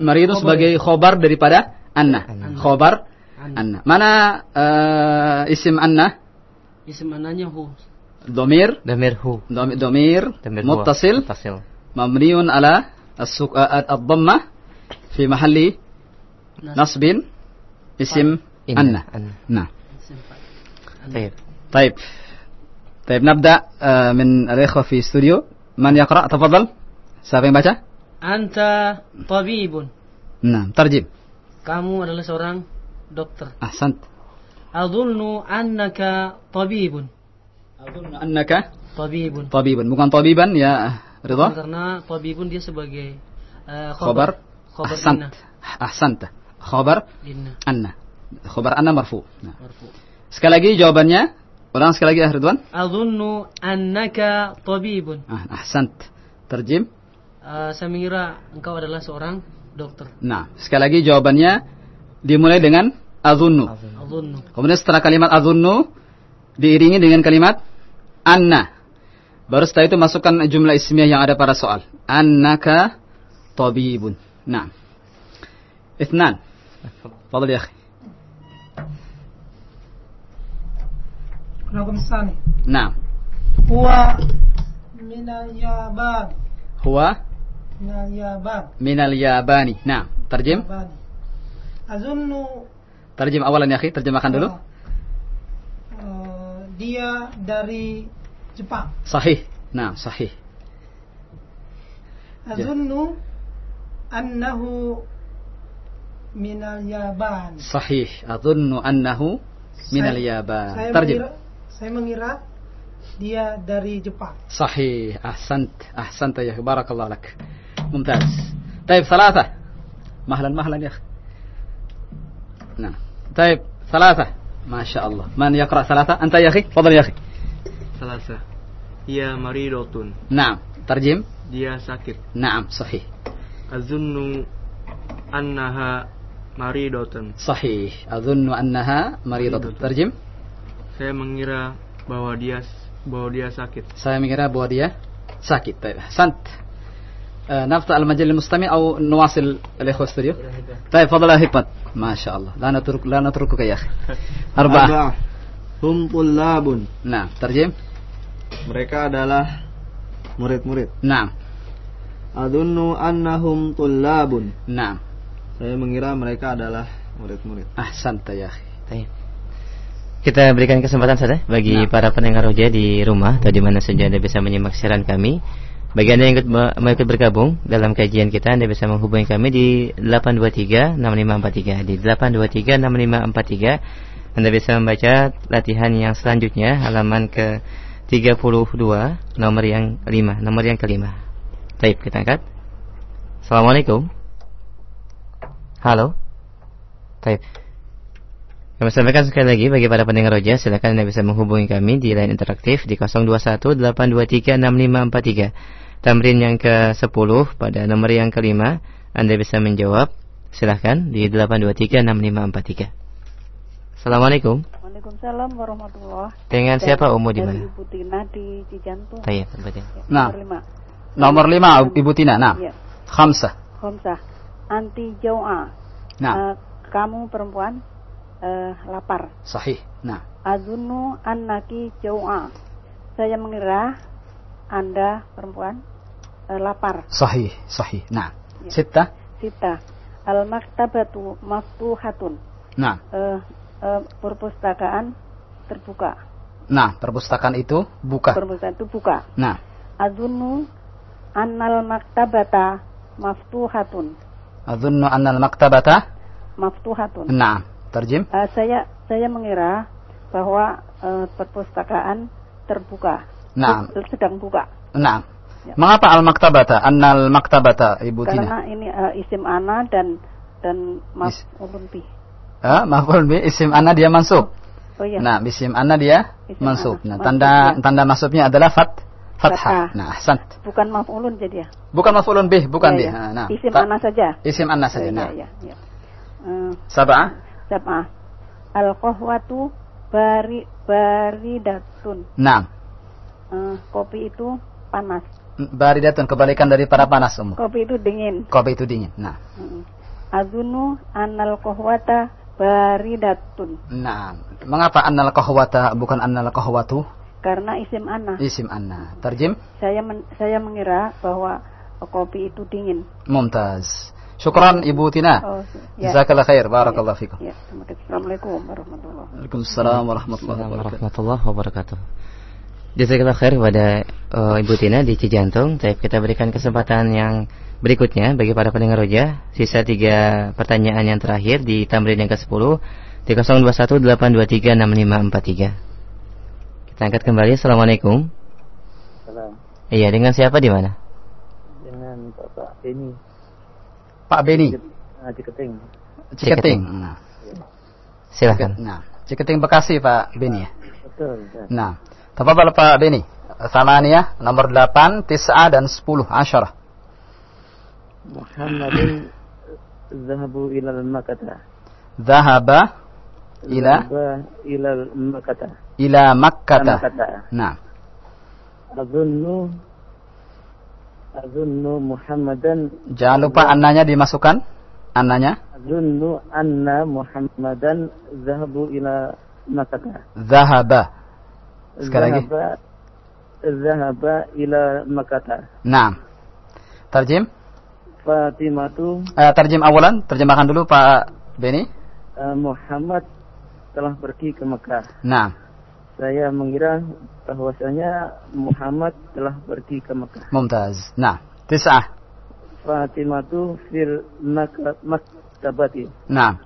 Speaker 1: mari itu
Speaker 3: Khobar
Speaker 1: sebagai khobar daripada anna.
Speaker 2: Anna.
Speaker 1: Khobar
Speaker 3: Anna.
Speaker 1: anna. Mana eh, isim anna?
Speaker 3: Isim ananya hu.
Speaker 1: Domir,
Speaker 2: Damir hu.
Speaker 1: dom- domir,
Speaker 2: Damir huwa.
Speaker 1: muttasil,
Speaker 2: Muttasil.
Speaker 1: mabniun ala السك- آه، الضمة في محل نصب اسم
Speaker 2: Inna.
Speaker 1: أن
Speaker 2: Anna.
Speaker 1: نعم
Speaker 3: Isim fa-
Speaker 2: Baik.
Speaker 1: طيب طيب نبدأ آه، من الإخوة في استوديو Man yaqra? Tafadhal. Siapa yang baca?
Speaker 3: Anta tabibun.
Speaker 1: Nah, tarjim.
Speaker 3: Kamu adalah seorang dokter.
Speaker 1: Ahsant.
Speaker 3: Adhunnu annaka tabibun.
Speaker 1: Adhunnu annaka
Speaker 3: tabibun.
Speaker 1: Tabibun, bukan tabiban ya Ridha.
Speaker 3: Karena tabibun dia sebagai uh,
Speaker 1: khabar.
Speaker 3: Khabar
Speaker 1: ahsant.
Speaker 3: Inna.
Speaker 1: Ahsant. Khabar
Speaker 3: inna.
Speaker 1: Anna. Khabar anna marfu. Nah.
Speaker 3: Marfu.
Speaker 1: Sekali lagi jawabannya Ulang sekali lagi ya Ridwan.
Speaker 3: Adhunnu annaka tabibun.
Speaker 1: Ah, ahsant. Terjem.
Speaker 3: Uh, eh, saya mengira engkau adalah seorang dokter.
Speaker 1: Nah, sekali lagi jawabannya dimulai dengan adhunnu.
Speaker 3: Adhunnu.
Speaker 1: Kemudian setelah kalimat adhunnu diiringi dengan kalimat anna. Baru setelah itu masukkan jumlah ismiyah yang ada pada soal. Annaka tabibun. Nah. Ithnan. Fadal ya akhi.
Speaker 7: الرقم الثاني
Speaker 1: Nah.
Speaker 7: هو من اليابان
Speaker 1: Huwa
Speaker 7: من اليابان
Speaker 1: minal yabani. Nah, terjem.
Speaker 7: ياباني أظن
Speaker 1: Terjem awalan ya akhi, terjemahkan dulu.
Speaker 7: eh, dia dari Jepang
Speaker 1: Sahih. Nah, sahih.
Speaker 7: Azunnu annahu minal Yaban.
Speaker 1: Sahih. Adunnu annahu minal
Speaker 7: Saya-
Speaker 1: Yaban.
Speaker 7: Saya
Speaker 1: Terjem.
Speaker 7: mengira, saya mengira dia dari Jepang.
Speaker 1: صحيح أحسنت أحسنت يا أخي بارك الله لك ممتاز طيب ثلاثة مهلا مهلا يا أخي نعم طيب ثلاثة ما شاء الله من يقرأ ثلاثة أنت يا أخي تفضل يا أخي
Speaker 4: Salasa. Ia maridotun.
Speaker 1: نعم ترجم
Speaker 4: Dia sakit.
Speaker 1: نعم صحيح
Speaker 4: Azunnu annaha maridotun.
Speaker 1: صحيح أظن أنها مريضة ترجم
Speaker 4: Saya mengira bahwa dia bahwa dia sakit.
Speaker 1: saya mengira bahwa dia sakit طيب أحسنت آه، نفتح المجال للمستمع أو نواصل الإخوة استوديو طيب تفضل يا حكمت ما شاء الله لا نترك لا نتركك يا أخي أربعة
Speaker 4: Hum tullabun.
Speaker 1: نعم ترجم
Speaker 4: Mereka adalah murid-murid.
Speaker 1: نعم
Speaker 4: Adunnu annahum tullabun.
Speaker 1: نعم
Speaker 4: Saya mengira mereka adalah murid-murid.
Speaker 1: أحسنت يا أخي
Speaker 2: Baik. Kita berikan kesempatan saja bagi
Speaker 1: Nah.
Speaker 2: para pendengar roja di rumah atau di mana saja Anda bisa menyimak siaran kami. Bagi Anda yang ikut, mau ikut bergabung dalam kajian kita, Anda bisa menghubungi kami di 823-6543. Di 823-6543, Anda bisa membaca latihan yang selanjutnya, halaman ke 32, nomor yang 5, nomor yang kelima. Baik, kita angkat. Assalamualaikum. Halo. Baik. Kami sampaikan sekali lagi bagi para pendengar roja, silakan Anda bisa menghubungi kami di line interaktif di 0218236543. Tamrin yang ke-10 pada nomor yang kelima, Anda bisa menjawab. silakan di 8236543. Assalamualaikum.
Speaker 8: Waalaikumsalam warahmatullahi
Speaker 2: Dengan siapa Umu di mana?
Speaker 8: Ibu Tina di Cijantung.
Speaker 2: Iya, Ibu Tina.
Speaker 8: Ya,
Speaker 1: nah.
Speaker 8: Nomor 5.
Speaker 1: Nomor 5 Ibu Tina. Nah.
Speaker 8: Iya.
Speaker 1: Khamsah.
Speaker 8: Khamsah. Anti Joa.
Speaker 1: Nah.
Speaker 8: Uh, kamu perempuan uh, lapar.
Speaker 1: Sahih. Nah.
Speaker 8: Azunu annaki jau'a. Saya mengira Anda perempuan uh, lapar.
Speaker 1: Sahih, sahih. Nah.
Speaker 8: Ya.
Speaker 1: Sita.
Speaker 8: Sita. Al maktabatu maftuhatun.
Speaker 1: Nah.
Speaker 8: Uh, uh, perpustakaan terbuka.
Speaker 1: Nah, perpustakaan itu buka.
Speaker 8: Perpustakaan itu buka.
Speaker 1: Nah.
Speaker 8: Azunu annal maktabata maftuhatun.
Speaker 1: Azunnu annal maktabata
Speaker 8: maftuhatun.
Speaker 1: Nah terjem.
Speaker 8: Eh, saya saya mengira bahwa eh, perpustakaan terbuka.
Speaker 1: Nah,
Speaker 8: Sed- Sedang buka.
Speaker 1: nah.
Speaker 8: Ya.
Speaker 1: Mengapa al-maktabata? Anna al-maktabata, Ibu Tina.
Speaker 8: Karena ini eh, isim ana dan dan maf'ulun bih.
Speaker 1: Ah, maf'ul bi isim anna dia mansub.
Speaker 8: Oh iya.
Speaker 1: Nah, isim anna dia
Speaker 8: Isim
Speaker 1: mansub.
Speaker 8: anna.
Speaker 1: Nah, tanda
Speaker 8: Mansub, ya.
Speaker 1: tanda masuknya adalah fat fathah. Nah, ahsant.
Speaker 8: Bukan maf'ulun jadi ya.
Speaker 1: Bukan maf'ulun bih, bukan
Speaker 8: Ya, ya.
Speaker 1: Ah, Nah,
Speaker 8: Isim ana saja.
Speaker 1: Isim anna
Speaker 8: Oh,
Speaker 1: saja.
Speaker 8: iya,
Speaker 1: Nah.
Speaker 8: iya, iya. Eh,
Speaker 1: Sab'ah.
Speaker 8: Sab'ah. Al-qahwatu bari baridatun.
Speaker 1: Nah,
Speaker 8: Eh, kopi itu panas.
Speaker 1: baridatun kebalikan dari para panas umum.
Speaker 8: Kopi itu dingin.
Speaker 1: Kopi itu dingin. Nah.
Speaker 8: Mm. Azunu anal qahwata baridatun.
Speaker 1: Nah, mengapa annal qahwata bukan annal qahwatu?
Speaker 8: Karena isim ana.
Speaker 1: Isim anna. Terjem.
Speaker 8: Saya men- saya mengira bahwa kopi itu dingin.
Speaker 1: Mumtaz. Syukran Ibu Tina.
Speaker 8: Oh, ya.
Speaker 1: Jazakallah khair. Barakallah fikum.
Speaker 8: Ya, terima kasih. Assalamualaikum warahmatullahi wabarakatuh.
Speaker 1: Waalaikumsalam warahmatullahi wabarakatuh.
Speaker 2: warahmatullahi wabarakatuh. Jazakallah khair kepada uh, Ibu Tina di Cijantung. Baik, kita berikan kesempatan yang berikutnya bagi para pendengar roja. Sisa tiga pertanyaan yang terakhir di tamrin yang ke-10 di 0218236543. Kita angkat kembali. Assalamualaikum.
Speaker 6: Salam.
Speaker 2: Iya, dengan siapa di mana?
Speaker 6: Dengan Bapak Beni
Speaker 1: Pak Beni.
Speaker 6: ah, Ciketing.
Speaker 1: Ciketing. Nah,
Speaker 2: Silahkan.
Speaker 1: nah, Ciketing Bekasi Pak Beni ya.
Speaker 6: Betul. Ustaz.
Speaker 1: Nah, tafadhal Pak Beni. Samaniyah nomor 8, 9 dan 10 asyarah.
Speaker 6: Muhammadin zahabu ila al-Makkah.
Speaker 1: Dhahaba ila
Speaker 6: Zahaba ila al-Makkah.
Speaker 1: ila. Makkah. Nah,
Speaker 6: Azunnu Azunnu Muhammadan
Speaker 1: jangan lupa annanya dimasukkan. Annanya
Speaker 6: Azunnu anna Muhammadan zahabu ila Makkah.
Speaker 1: dhahaba. Sekali lagi.
Speaker 6: Zahaba Zahaba ila Makkah.
Speaker 1: Nah. Terjem.
Speaker 6: Fatimatu
Speaker 1: Eh, terjem awalan, terjemahkan dulu Pak Beni.
Speaker 6: eh, Muhammad telah pergi ke Mekah.
Speaker 1: Nah,
Speaker 6: Saya mengira bahwasanya Muhammad telah pergi ke Mekah.
Speaker 1: mumtaz. Nah, tis'ah.
Speaker 9: Fatimatu fil mak- maktabati.
Speaker 1: Nah.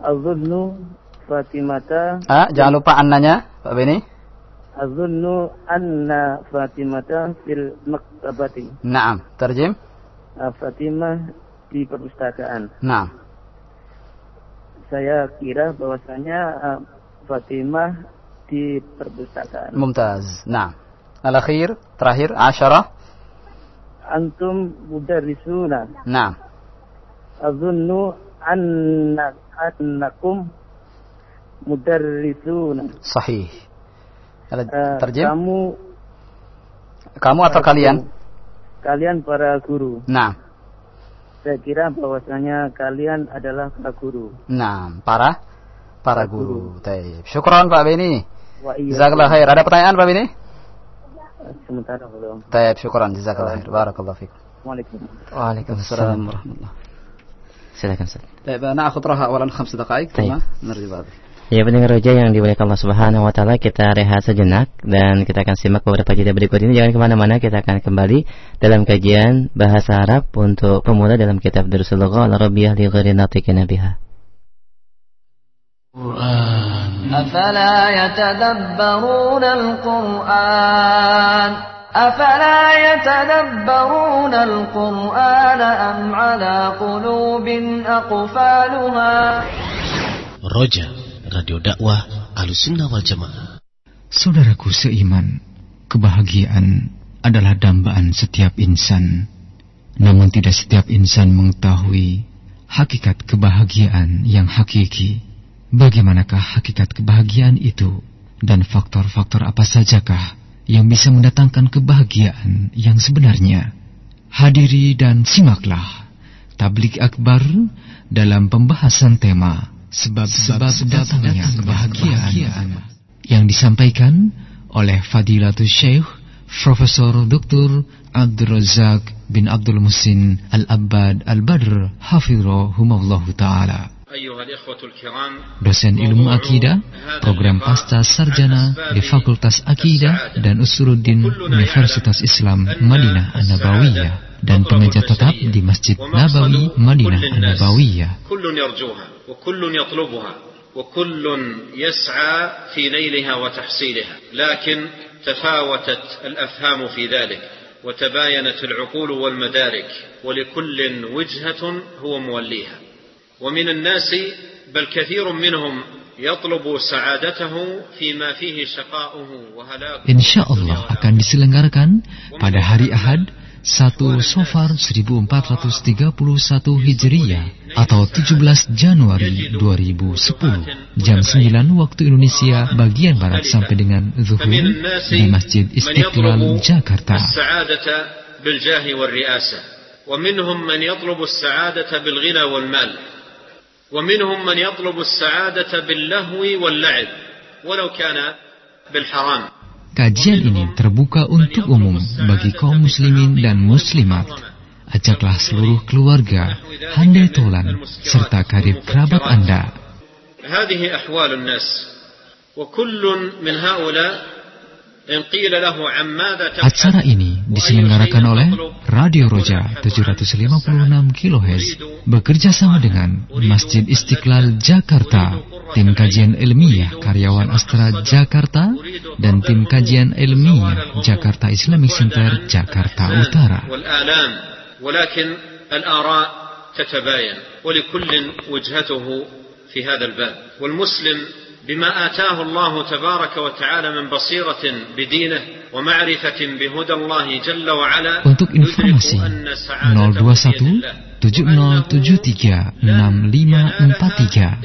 Speaker 9: Azunnu Fatimata
Speaker 1: Ah, jangan lupa annanya, Pak Beni.
Speaker 9: Azunnu anna Fatimata fil maktabati.
Speaker 1: Naam. Terjem.
Speaker 9: Ah, Fatimah di perpustakaan.
Speaker 1: Naam.
Speaker 9: Saya kira bahwasanya ah, Fatimah di perpustakaan.
Speaker 1: Mumtaz. Naam. Al-akhir, terakhir, asyarah.
Speaker 9: Antum mudarrisuna.
Speaker 1: Naam.
Speaker 9: Azunnu anna annakum mudarrisuna.
Speaker 1: Sahih.
Speaker 9: Ah,
Speaker 1: Terjem.
Speaker 9: kamu
Speaker 1: Kamu atau kalian?
Speaker 9: kalian para guru.
Speaker 1: Nah,
Speaker 9: Saya kira bahwasanya kalian adalah para guru.
Speaker 1: nah, para para guru. Taib. Syukran Pak Beni.
Speaker 9: Iya.
Speaker 1: Jazakallah khair. Ada pertanyaan Pak ini?
Speaker 9: Sementara belum.
Speaker 1: Tayyib, syukuran. Jazakallah khair. Barakallah fiik.
Speaker 9: Waalaikumsalam.
Speaker 2: Waalaikumsalam
Speaker 1: warahmatullahi
Speaker 2: Silakan Ustaz.
Speaker 1: Baik, ana akhud raha awalan
Speaker 2: 5
Speaker 1: daqiq, nerji ba'd.
Speaker 2: Ya pendengar roja yang dimuliakan Allah Subhanahu wa taala, kita rehat sejenak dan kita akan simak beberapa jeda berikut ini. Jangan ke mana mana kita akan kembali dalam kajian bahasa Arab untuk pemula dalam kitab Darussuloghah al-Rabbiyah li ghairi biha. biha.
Speaker 10: أفلا يتدبرون القرآن أفلا يتدبرون القرآن أم على قلوب أقفالها
Speaker 11: Roja, Radio Dakwah Alusunnah Wal Jamaah.
Speaker 12: Saudaraku seiman, kebahagiaan adalah dambaan setiap insan. Namun tidak setiap insan mengetahui hakikat kebahagiaan yang hakiki. Bagaimanakah hakikat kebahagiaan itu dan faktor-faktor apa sajakah yang bisa mendatangkan kebahagiaan yang sebenarnya? Hadiri dan simaklah tablik akbar dalam pembahasan tema sebab-sebab datangnya kebahagiaan yang disampaikan oleh Fadilatul Syekh Profesor Dr. Abdul Razak bin Abdul Musin Al-Abbad Al-Badr Hafizahumullah Ta'ala Dosen ilmu akidah, program pasca sarjana di Fakultas Akidah dan Usuluddin Universitas Islam Madinah An-Nabawiyah dan pengajar tetap di Masjid Nabawi Madinah An-Nabawiyah.
Speaker 13: كل يرجوها وكل يطلبها وكل يسعى في نيلها وتحصيلها لكن تفاوتت الافهام في ذلك وتباينت العقول والمدارك ولكل وجهه هو موليها ومن الناس بل كثير منهم يطلب سعادته فيما فيه شقاؤه وهلاكه
Speaker 12: Insya Allah akan diselenggarakan pada hari Ahad 1 Sofar 1431 Hijriyah atau 17 Januari 2010 jam 9 waktu Indonesia bagian Barat sampai dengan Zuhur di Masjid Istiqlal Jakarta.
Speaker 13: السعادة بالجاه والرئاسة ومنهم من يطلب السعادة بالغنى والمال ومنهم من يطلب السعادة باللهو واللعب ولو كان بالحرام
Speaker 12: Kajian ini terbuka untuk umum bagi kaum muslimin dan muslimat. Ajaklah seluruh keluarga, handai tolan, serta karib kerabat Anda.
Speaker 13: هذه أحوال الناس وكل من هؤلاء إن قيل له عن ماذا
Speaker 12: Acara ini diselenggarakan oleh Radio Roja 756 kHz bekerja sama dengan Masjid Istiqlal Jakarta, tim kajian ilmiah karyawan Astra Jakarta, dan tim kajian ilmiah Jakarta Islamic Center Jakarta Utara.
Speaker 13: والآلام ولكن الآراء تتباين ولكل وجهته في هذا الباب والمسلم بما آتاه الله تبارك وتعالى من بصيرة بدينه ومعرفة بهدى الله جل وعلا
Speaker 12: Untuk informasi 021 7073 6543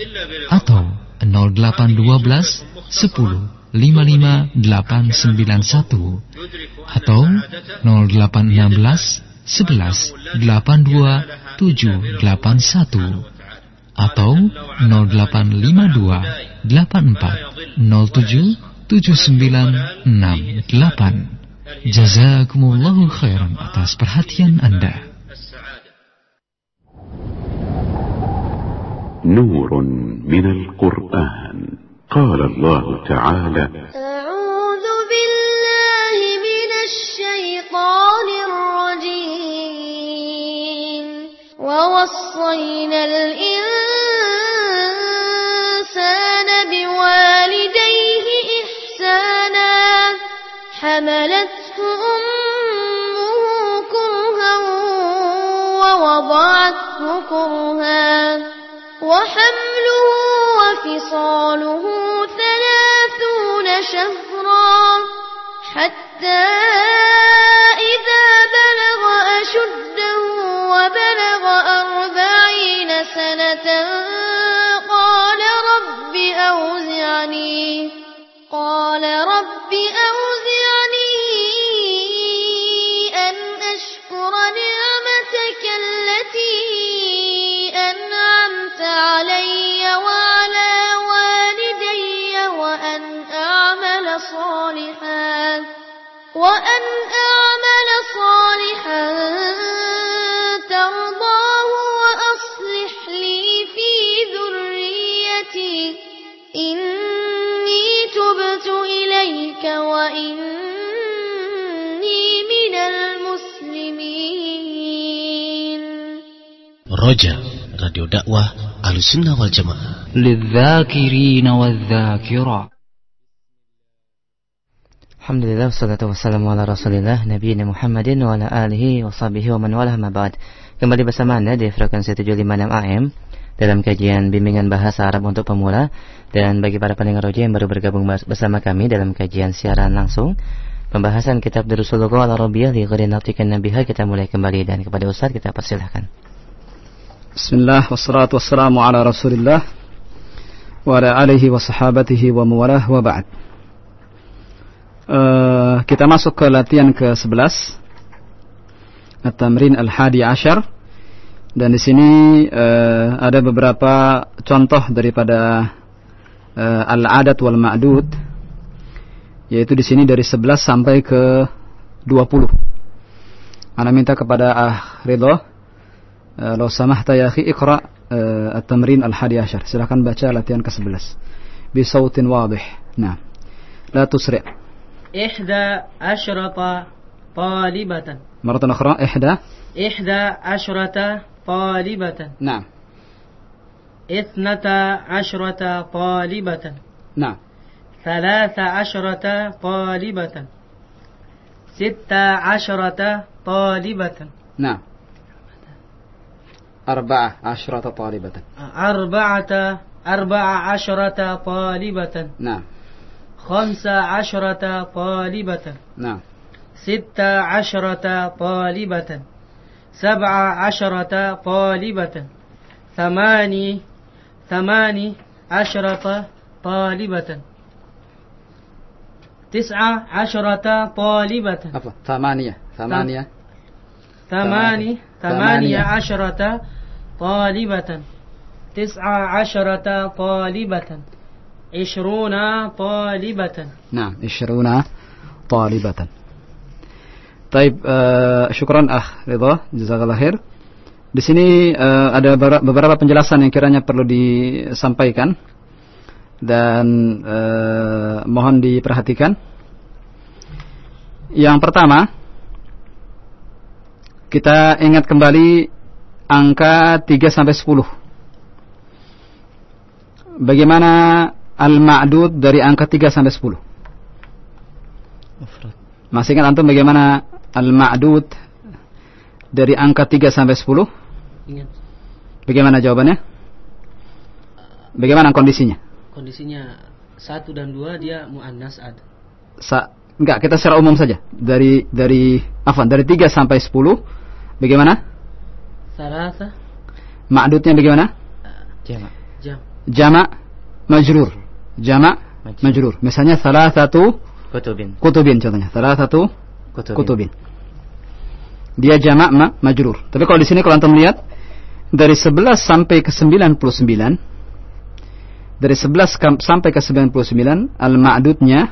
Speaker 12: atau 0812 10 55 891 atau 0816 11 82 781 atau 0852 84 07 7968 Jazakumullahu khairan atas perhatian Anda.
Speaker 14: نور من القرآن قال الله تعالى
Speaker 15: أعوذ بالله من الشيطان الرجيم ووصينا الإنسان وحمله وفصاله ثلاثون شهرا حتى وإني من المسلمين.
Speaker 11: رجاء راديو دعوة أهل السنة والجماعة.
Speaker 12: للذاكرين
Speaker 2: والذاكرة. الحمد لله والصلاة والسلام على رسول الله نبينا محمد وعلى آله وصحبه ومن والاه ما بعد. Kembali bersama anda di frekuensi 756 AM dalam kajian bimbingan bahasa Arab untuk pemula dan bagi para pendengar roja yang baru bergabung bersama kami dalam kajian siaran langsung pembahasan kitab Darusul Lugha al Arabiyah li ghairi natiqin nabiha kita mulai kembali dan kepada Ustaz kita persilahkan.
Speaker 1: Bismillah wassalatu wassalamu ala Rasulillah wa ala alihi wa sahabatihi wa mawalah wa ba'd. Uh, kita masuk ke latihan ke-11 At-Tamrin Al-Hadi Ashar dan di sini uh, ada beberapa contoh daripada uh, al-adat wal ma'dud yaitu di sini dari 11 sampai ke 20. Ana minta kepada Ah Ridho eh, uh, Lo samahta ya akhi iqra uh, at-tamrin al-hadi asyar. Silakan baca latihan ke-11. Bi sautin wadih. Nah. La tusri'.
Speaker 3: Ihda asyrata talibatan.
Speaker 1: Maratan akhra ihda.
Speaker 3: Ihda asyrata طالبة.
Speaker 1: نعم.
Speaker 3: اثنتا عشرة طالبة.
Speaker 1: نعم.
Speaker 3: ثلاث عشرة طالبة. ستة عشرة طالبة.
Speaker 1: نعم. أربعة عشرة طالبة.
Speaker 3: أربعة أربع عشرة طالبة.
Speaker 1: نعم.
Speaker 3: خمس عشرة طالبة.
Speaker 1: نعم.
Speaker 3: ست عشرة طالبة. سبع عشرة طالبة. ثماني ثماني عشرة طالبة. تسعة عشرة طالبة.
Speaker 1: أفضل ثمانية ثمانية.
Speaker 3: ثماني ثمانية. عشرة طالبة. تسعة عشرة طالبة. عشرون طالبة.
Speaker 1: نعم عشرون طالبة. Taib eh, uh, syukuran ah Ridho, jazakallah khair. Di sini uh, ada beberapa penjelasan yang kiranya perlu disampaikan dan uh, mohon diperhatikan. Yang pertama, kita ingat kembali angka 3 sampai 10. Bagaimana al-ma'dud dari angka 3 sampai 10? Masih ingat antum bagaimana al-ma'dud dari angka 3 sampai 10?
Speaker 3: Ingat.
Speaker 1: Bagaimana jawabannya? Bagaimana kondisinya?
Speaker 3: Kondisinya satu dan dua dia muannas ada.
Speaker 1: Sa enggak, kita secara umum saja. Dari dari afan, dari 3 sampai 10 bagaimana?
Speaker 3: Salasa.
Speaker 1: Ma'dudnya bagaimana?
Speaker 2: Jama.
Speaker 3: Jam.
Speaker 1: Jama majrur. Jama majrur. Misalnya salah satu
Speaker 2: kutubin.
Speaker 1: Kutubin contohnya. Salah satu
Speaker 2: kutubin.
Speaker 1: kutubin. Dia jama ma majrur. Tapi kalau di sini kalau antum lihat dari 11 sampai ke 99 dari 11 sampai ke 99 al-ma'dudnya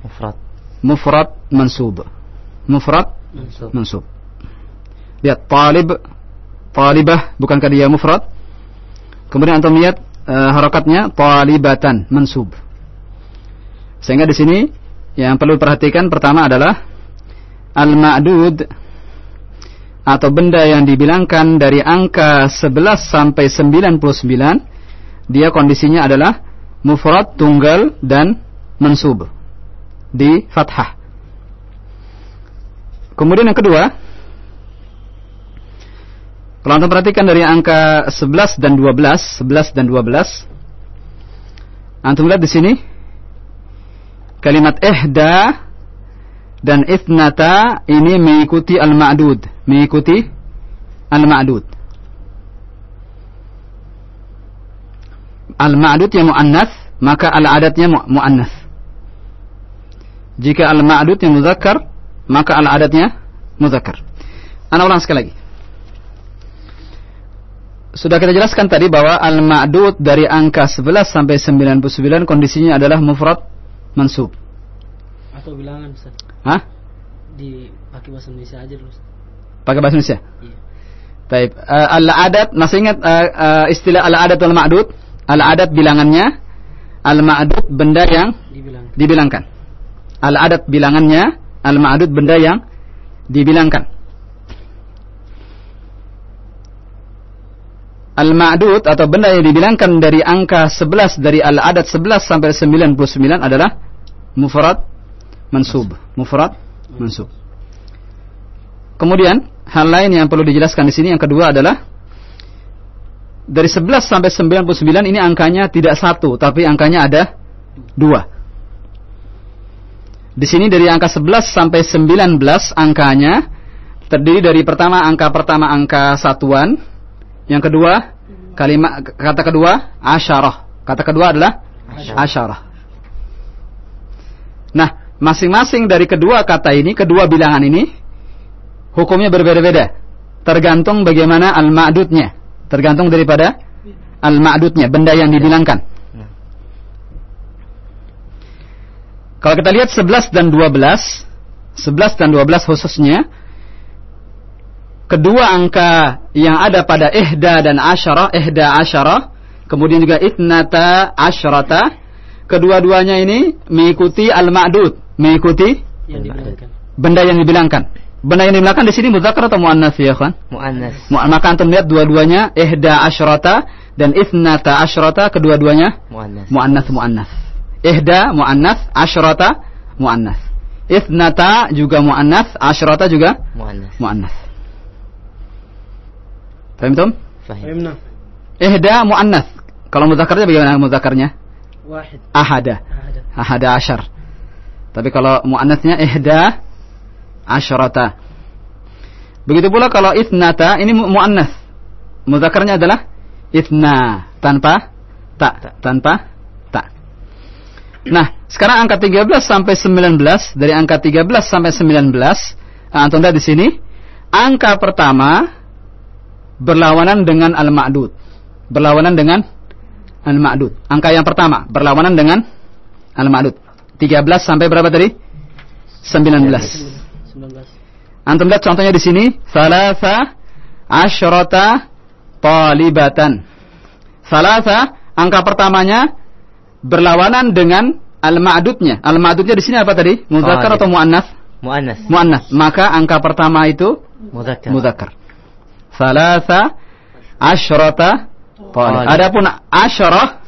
Speaker 2: mufrad
Speaker 1: mufrad mansub. Mufrad
Speaker 2: mansub.
Speaker 1: mansub. Lihat talib talibah bukankah dia mufrad? Kemudian antum lihat uh, harokatnya talibatan mansub. Sehingga di sini yang perlu diperhatikan pertama adalah al-ma'dud atau benda yang dibilangkan dari angka 11 sampai 99 dia kondisinya adalah mufrad tunggal dan mansub di fathah. Kemudian yang kedua, kalau Anda perhatikan dari angka 11 dan 12, 11 dan 12, Antum lihat di sini kalimat ihda dan ithnata ini mengikuti al-ma'dud, mengikuti al-ma'dud. Al-ma'dud yang muannas, maka al-adatnya mu muannas. Jika al-ma'dud yang muzakkar, maka al-adatnya muzakkar. Ana ulang sekali lagi. Sudah kita jelaskan tadi bahwa al-ma'dud dari angka 11 sampai 99 kondisinya adalah mufrad mansub.
Speaker 3: Atau bilangan Ustaz.
Speaker 1: Hah?
Speaker 3: Di pakai bahasa Indonesia aja dulu.
Speaker 1: Pakai bahasa Indonesia?
Speaker 3: Iya.
Speaker 1: Taib. Uh, al-adat, masih ingat uh, uh, istilah al-adat wal ma'dud? Al-adat bilangannya, al-ma'dud benda yang
Speaker 3: Dibilang.
Speaker 1: dibilangkan. Al-adat bilangannya, al-ma'dud benda yang dibilangkan. Al-ma'dud atau benda yang dibilangkan dari angka 11 dari al-adat 11 sampai 99 adalah mufrad mansub. Mufrad mansub. Kemudian hal lain yang perlu dijelaskan di sini yang kedua adalah dari 11 sampai 99 ini angkanya tidak satu tapi angkanya ada dua. Di sini dari angka 11 sampai 19 angkanya terdiri dari pertama angka pertama angka satuan, yang kedua kalimat kata kedua asyarah. Kata kedua adalah asyarah. Nah, masing-masing dari kedua kata ini, kedua bilangan ini hukumnya berbeda-beda. Tergantung bagaimana al-ma'dudnya. Tergantung daripada al-ma'dudnya, benda yang dibilangkan. Kalau kita lihat 11 dan 12, 11 dan 12 khususnya, kedua angka yang ada pada ihda dan asyarah, ihda asyarah, kemudian juga itnata asyrata, kedua-duanya ini mengikuti al-ma'dud, mengikuti
Speaker 3: Yang dibilangkan.
Speaker 1: benda yang dibilangkan. Benda yang dibilangkan di sini muzakkar atau muannas ya, kan?
Speaker 2: Muannas.
Speaker 1: Maka antum lihat dua-duanya ihda asyrata dan ithnata asyrata kedua-duanya
Speaker 2: Muannas.
Speaker 1: muannas muannas. Ihda muannas, asyrata muannas. Ithnata juga muannas, asyrata juga
Speaker 2: Muannas.
Speaker 1: muannas. Paham Tom?
Speaker 2: Fahim.
Speaker 1: Ihda muannas. Kalau mudzakarnya bagaimana mudzakarnya? Ahada.
Speaker 3: Ahada.
Speaker 1: Asyar. Tapi kalau muannasnya ihda asyrata. Begitu pula kalau ithnata ini mu- muannas. Mudzakarnya adalah ithna tanpa tak, tanpa tak. Nah, sekarang angka 13 sampai 19 dari angka 13 sampai 19 nah, antum lihat di sini angka pertama berlawanan dengan al-ma'dud. Berlawanan dengan al-ma'dud. Angka yang pertama berlawanan dengan al-ma'dud. 13 sampai berapa tadi? 19.
Speaker 3: 19.
Speaker 1: Antum lihat contohnya di sini, salasa asyrata talibatan. Salasa angka pertamanya berlawanan dengan al-ma'dudnya. Al-ma'dudnya di sini apa tadi? Muzakkar
Speaker 2: Talib.
Speaker 1: atau muannas?
Speaker 2: Muannas.
Speaker 1: Muannas. Maka angka pertama itu
Speaker 2: Muzakkar.
Speaker 1: muzakkar. Salasa asyrata Talib. Adapun asyarah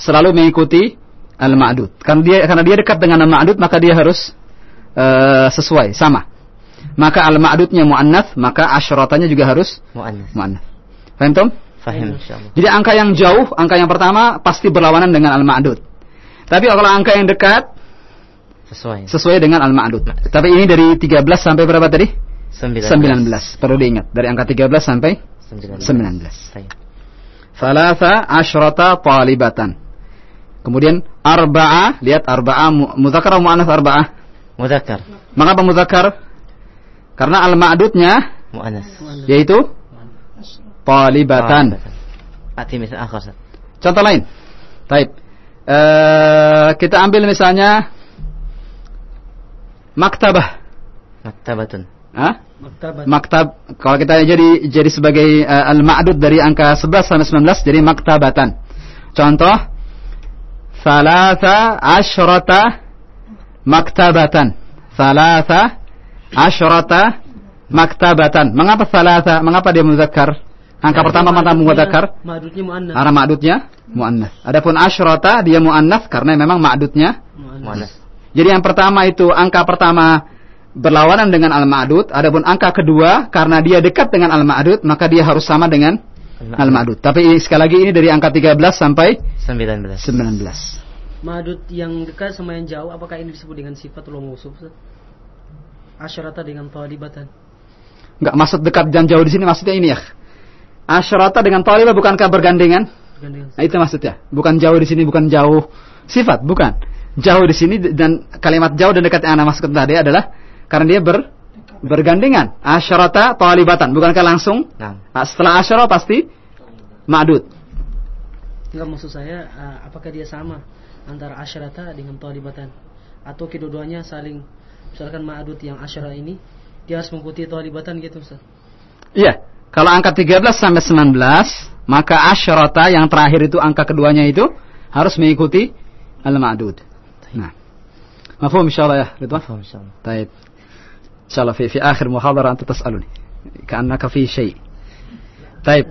Speaker 1: selalu mengikuti al-ma'dud. Karena dia karena dia dekat dengan al-ma'dud maka dia harus uh, sesuai, sama. Maka al-ma'dudnya muannats, maka asyaratannya juga harus
Speaker 2: muannats.
Speaker 1: Muannats. Fahim tom?
Speaker 2: Fahim. Hmm.
Speaker 1: Jadi angka yang jauh, angka yang pertama pasti berlawanan dengan al-ma'dud. Tapi kalau angka yang dekat
Speaker 2: sesuai
Speaker 1: sesuai dengan al-ma'dud. Tapi ini dari 13 sampai berapa tadi?
Speaker 2: 19.
Speaker 1: 19. Perlu diingat dari angka 13 sampai
Speaker 2: 19.
Speaker 1: 19.
Speaker 2: 19.
Speaker 1: Thalatha ashrata talibatan. Kemudian arba'ah, lihat arba'ah muzakkar atau muannats arba'ah?
Speaker 2: Muzakkar.
Speaker 1: Mengapa muzakkar? Karena al-ma'dudnya
Speaker 2: muannats.
Speaker 1: Yaitu talibatan.
Speaker 2: Atimis akhir.
Speaker 1: Contoh lain. Baik. Uh, kita ambil misalnya maktabah.
Speaker 2: Maktabatun.
Speaker 1: Hah?
Speaker 3: Maktabat.
Speaker 1: Maktab kalau kita jadi jadi sebagai eh, al-ma'dud dari angka 11 sampai 19 jadi maktabatan. Contoh salasa asyrata maktabatan. Salasa asyrata Maktabatan. Mengapa salasa? Mengapa dia muzakkar? Angka pertama mata muzakkar?
Speaker 3: Ma'dudnya mu'annas.
Speaker 1: Karena ma'dudnya muannas. Adapun asyrata dia muannas karena memang ma'dudnya
Speaker 2: Muannas.
Speaker 1: Jadi yang pertama itu angka pertama berlawanan dengan al-ma'dud, adapun angka kedua karena dia dekat dengan al-ma'dud maka dia harus sama dengan al-ma'dud. Tapi sekali lagi ini dari angka 13 sampai
Speaker 2: 19.
Speaker 1: 19.
Speaker 3: Ma'dud yang dekat sama yang jauh apakah ini disebut dengan sifat? Ustaz? Asyarata dengan talibatan.
Speaker 1: Enggak maksud dekat dan jauh di sini maksudnya ini ya. Asyrata dengan talibah bukankah bergandengan?
Speaker 3: Bergandengan.
Speaker 1: Nah, itu maksudnya. Bukan jauh di sini, bukan jauh sifat, bukan. Jauh di sini dan kalimat jauh dan dekat yang anda maksud tadi adalah karena dia ber bergandengan. Asyarata talibatan. Bukankah langsung?
Speaker 2: Nah.
Speaker 1: nah. Setelah asyara pasti ma'dud.
Speaker 3: Enggak maksud saya eh, apakah dia sama antara asyarata dengan talibatan atau kedua-duanya saling misalkan ma'dud yang asyara ini dia harus mengikuti talibatan gitu Ustaz.
Speaker 1: Iya. Kalau angka 13 sampai 19 maka asyarata yang terakhir itu angka keduanya itu harus mengikuti al-ma'dud. Nah. Mafhum insyaallah ya, Ridwan?
Speaker 2: Mafhum insyaallah.
Speaker 1: Baik. إن شاء الله في في آخر محاضرة أنت تسألني كأنك في شيء طيب